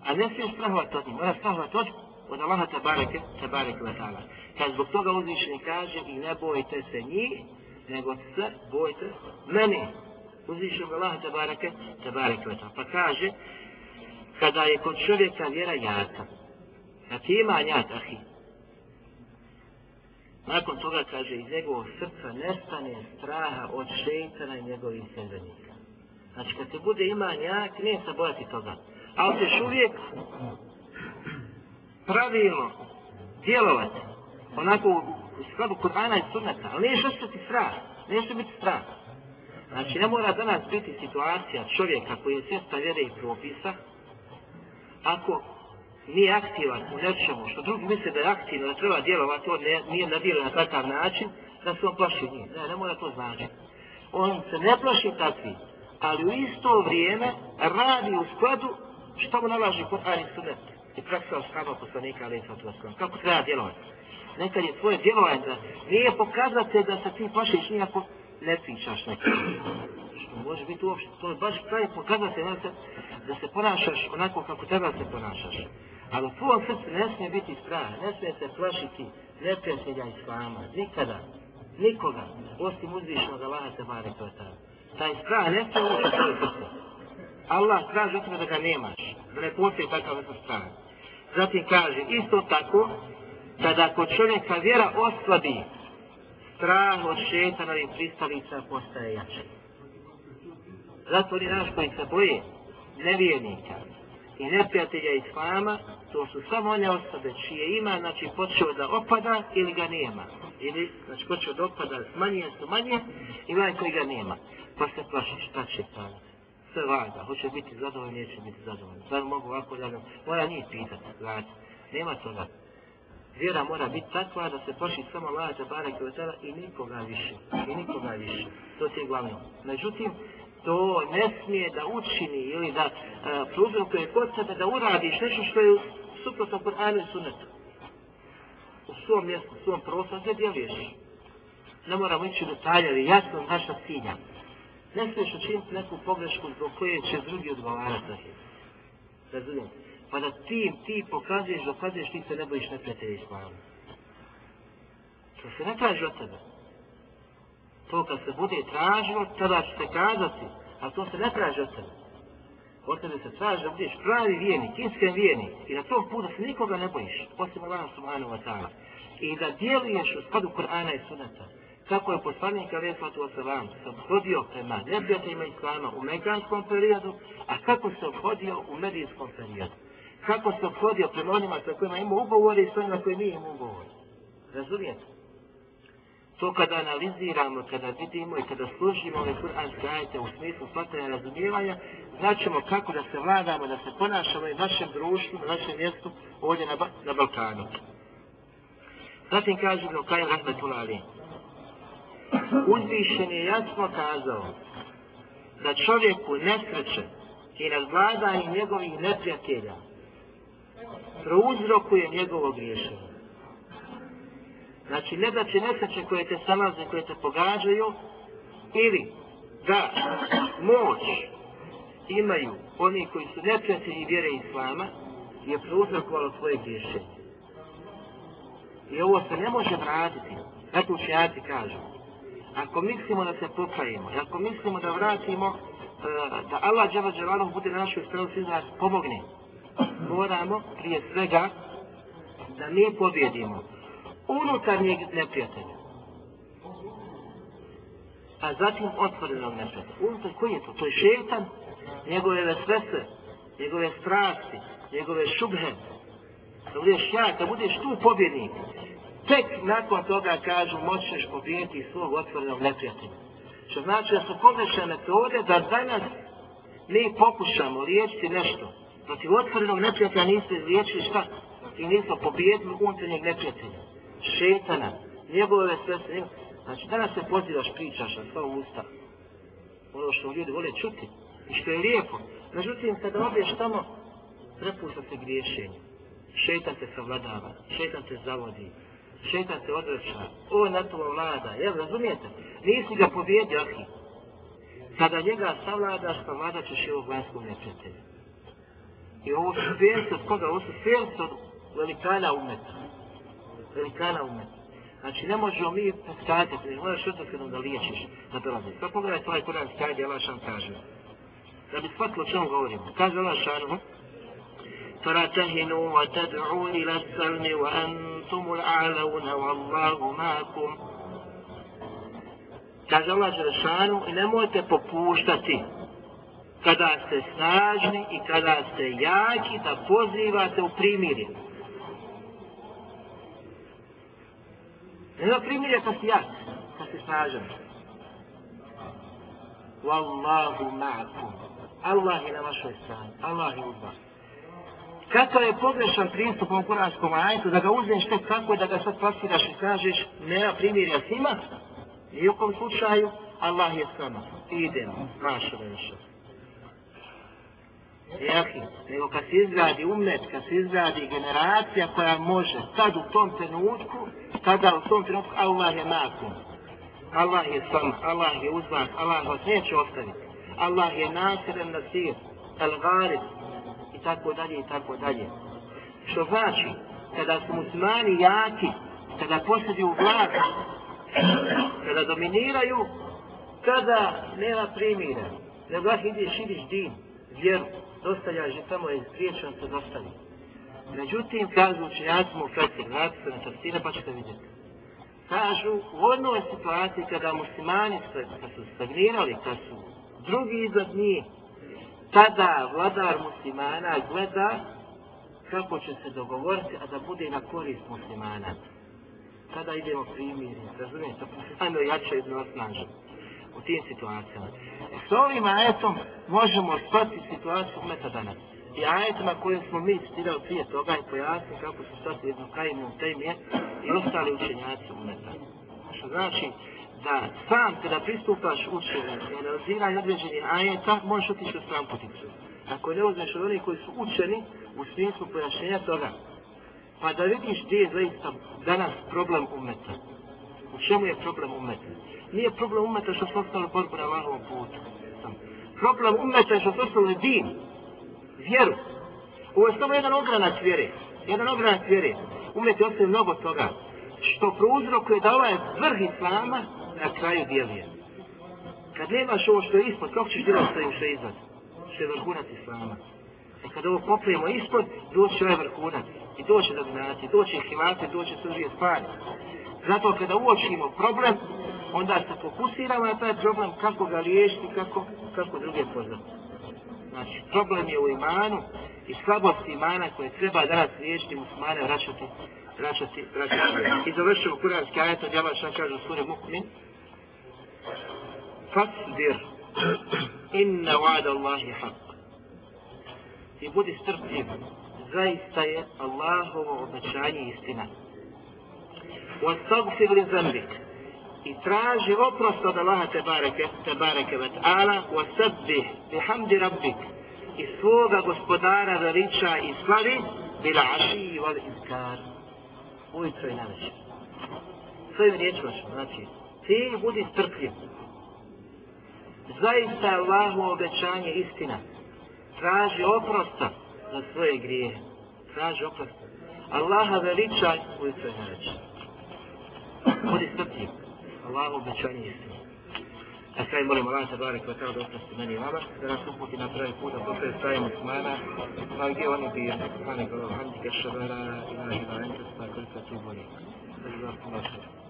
A ne smiješ strahovati od njih, moraš strahovati od od Allaha tabareke, tabareke wa ta'ala. Kad zbog toga uzvišeni kaže i ne bojte se njih, nego se bojte meni. Uzvišenog Allaha tabareke, tabareke wa ta'ala. Pa kaže, kada je kod čovjeka vjera jaka, ti ima njat, ahi, nakon toga kaže, iz njegovog srca nestane straha od šeitana i njegovih sredbenika. Znači, kad se bude ima njak, nije se bojati toga. Ali ćeš uvijek pravilno djelovati onako u skladu Kur'ana i Sunnata, ali neće što ti strah, neće što biti strah. Znači, ne mora danas biti situacija čovjeka koji je svjesta vjere i propisa, ako nije aktivan u nečemu, što drugi misle da je aktivno, da treba djelovati, on ne, nije nadjelio na takav način, da se on plaši njih. Ne, ne mora to znači. On se ne plaši takvi, ali u isto vrijeme radi u skladu što mu nalaže Kur'an i Sunnet i praksa oskaba poslanika ali sa tvrskom. Kako treba djelovati? Nekad je tvoje djelovanje da nije pokazate da se ti plašiš nijako ne pričaš nekako. Što može biti uopšte, to je baš pravi pokazate da se, da se ponašaš onako kako treba se ponašaš. Ali u tvojom srcu ne smije biti straha, ne smije se plašiti neprijatelja islama, nikada, nikoga, osim uzvišnog Allaha te bare kvata. Taj strah ne smije ući u tvoje srce. Allah traži od tebe da ga nemaš, da ne postoji takav vrsta strana. Zatim kaže, isto tako, kada kod čovjeka vjera oslabi, strah od šetanovih pristalica postaje jače. Zato oni naš koji se boje nevijenika i neprijatelja islama, to su samo one osobe čije ima, znači počeo da opada ili ga nema. Ili, znači počeo da opada, manje su manje, ima koji ga nema. Pa se plaši, šta će staviti? Sve vaga, hoće biti zadovoljni, neće biti zadovoljni. Sad mogu ovako da ga, mora njih pitati, znači, nema toga. Vjera mora biti takva da se plaši samo Allah za barek i i nikoga više. I nikoga više. To ti je glavno. Međutim, to ne smije da učini ili da uh, prouzrokuje kod sebe da uradiš nešto što je suprotno kod Anu i Sunnetu. U svom mjestu, u svom prostoru, gdje djeluješ. Ne moramo ići do detalje, ali jasno naša cilja. Ne smiješ učiniti neku pogrešku zbog koje će drugi odgovarati za hit. Razumijem? Pa da ti, ti pokazuješ, dokazuješ, ti se ne bojiš neprijatelja islama. To se ne traži od tebe. To kad se bude tražilo, tada će se kazati, a to se ne traži od tebe. Od tebe se traži da budeš pravi vijenik, iskren vijenik i na tom putu se nikoga ne bojiš, osim Allah subhanahu wa ta'ala. I da djeluješ u skladu Kur'ana i sunata kako je poslanik Ali Islatu Osalam se obhodio prema neprijateljima Islama u meganskom periodu, a kako se obhodio u medijskom periodu. Kako se obhodio prema onima sa kojima ima ugovore i sa onima koji nije ima ugovore. Razumijete? To kada analiziramo, kada vidimo i kada služimo ove kuranske ajete u smislu shvatanja razumijevanja, znaćemo kako da se vladamo, da se ponašamo i našem društvu, na našem mjestu ovdje na, ba na Balkanu. Zatim kaže Ibn Kajim Rahmetulali, uzvišen je jasno kazao da čovjeku nesreće i razvladanje njegovih neprijatelja prouzrokuje njegovo griješenje. Znači, ne da će nesreće koje te salaze, koje te pogađaju, ili da moć imaju oni koji su neprijatelji vjere Islama, je prouzrokovalo tvoje griješenje. I ovo se ne može vratiti. Tako učenjaci kažu ako mislimo da se popravimo, ako mislimo da vratimo e, da Allah džava džavanom bude na našoj strani svi nas pomogne. Moramo prije svega da mi pobjedimo unutarnjeg neprijatelja. A zatim otvorenog neprijatelja. Unutar koji je to? To je šetan, njegove vesvese, njegove strasti, njegove šubhe. Da budeš ja, da budeš tu pobjednik. Tek nakon toga kažu moćeš pobijeti svog otvorenog neprijatelja. Što znači da su pogrešne metode da danas mi pokušamo liječiti nešto. Protiv otvorenog neprijatelja niste izliječili šta? I nismo pobijedili unutarnjeg neprijatelja. Šetana, njegove sve se Znači danas se pozivaš, pričaš na sva usta. Ono što ljudi vole čuti. I što je lijepo. Međutim, kada odeš tamo, prepušta se griješenje. Šetan se savladava, šetan te zavodi, šeitan se odreća, o na to vlada, jel razumijete? Nisi ga pobjedio, ahi. Kada njega savladaš, savladat ćeš i ovog vanjskog neprijatelja. I ovo su fjerce od koga? Ovo su fjerce od velikana umeta. Velikana umeta. Znači, ne možemo mi skazati, ne možeš odnosno da liječiš da dolazi. Sad pa pogledajte ovaj kuranski ajde, Allah šan kaže. Da bi shvatilo o čemu govorimo. Kaže Allah šanu, فلا تهنوا وتدعوا إلى السلم وأنتم الأعلون والله معكم Kaže Allah Želešanu i nemojte popuštati kada ste snažni i kada ste jaki da pozivate u primirje. Nema primirje kad si jak, kad si snažan. Wallahu ma'akum. Allah je na vašoj strani. Allah je uz vas kakav je pogrešan pristup ovom kuranskom ajetu, da ga uzmeš tek tako da ga sad plasiraš i kažeš, nema primjerja s njima, i u kom slučaju, Allah je s nama. Idemo, naša veša. Jahi, nego kad se izgradi umet, kad se izgradi generacija koja može, sad u tom trenutku, tada u tom trenutku, Allah je nakon. Allah je sam, Allah je uz Allah vas neće ostaviti. Allah je nasiren nasir, al-gharib, tako dalje i tako dalje. Što znači, kada su muslimani jaki, kada posjeduju vlad, kada dominiraju, kada nema primira, ne vlad ide širiš din, vjeru, dostavljaš je tamo je priječan se dostavi. Međutim, kažu učenjaci mu Fetir, vratite se na tafsire pa ćete vidjeti. Kažu, u onoj situaciji kada muslimani su stagnirali, kada su drugi iznad njih, tada vladar muslimana gleda kako će se dogovoriti, a da bude na korist muslimana. Tada idemo primjeri, razumijete, ajmo jače i osnažen u tim situacijama. E, s ovim ajetom možemo spati situaciju umeta danas. I ajetima koje smo mi citirali prije toga i pojasni kako se stati jedno kajmu u temije i ostali učenjaci umeta. Što znači, da sam kada pristupaš učenju i analiziranju određenih ajeta, možeš otići u stran puticu. Ako ne uzmeš od onih koji su učeni u smislu pojašnjenja toga, pa da vidiš gdje je zaista danas problem umeta. U čemu je problem umeta? Nije problem umeta što su ostali borbu na Allahovom putu. Problem umeta je što su ostali din, vjeru. Ovo je samo jedan ogranac vjere. Jedan ogranac vjere. Umet je ostali mnogo toga. Što prouzrokuje da ovaj vrh Islama na kraju djeluje. Kad nemaš ovo što je ispod, kako ćeš djelati sa što je iznad? Što je vrhunac Islama. E kad ovo popijemo ispod, doće ovaj vrhunac. I doći da znati, doće himate, doći sužije stvari. Zato kada uočimo problem, onda se fokusiramo na taj problem, kako ga riješiti, kako, kako druge poznati. Znači, problem je u imanu i slabosti imana koje treba danas riješiti muslimane vraćati, vraćati, vraćati. I završimo kuranski ajet od Java šta kaže u suri Mukmin, fasbir. Inna wa'da Allahi haq i budi strpljiv. Zaista je Allahovo obećanje istina. Wastagfir li zambik. I traži oprost od Allaha te bareke te bareke ve ta'ala. Wasabbih bihamdi rabbik. I svoga gospodara veliča i slavi bila aši i vali izkar ujutro i na večer svojim riječima znači ti budi strpljiv zaista je Allahu obećanje istina. Traži oprosta za svoje grije. Traži oprosta. Allaha veličaj u istoj reči. Budi strpljiv. Allahu obećanje istina. A kraj molim Allah tabarik wa ta'ala da oprosti meni i vama, da nas uputi na pravi put, da postoje staje muslimana, ma gdje oni bi, subhanak Allah, hamdika šabara, ilaha ila enta, sta koliko tu boli. Da se vas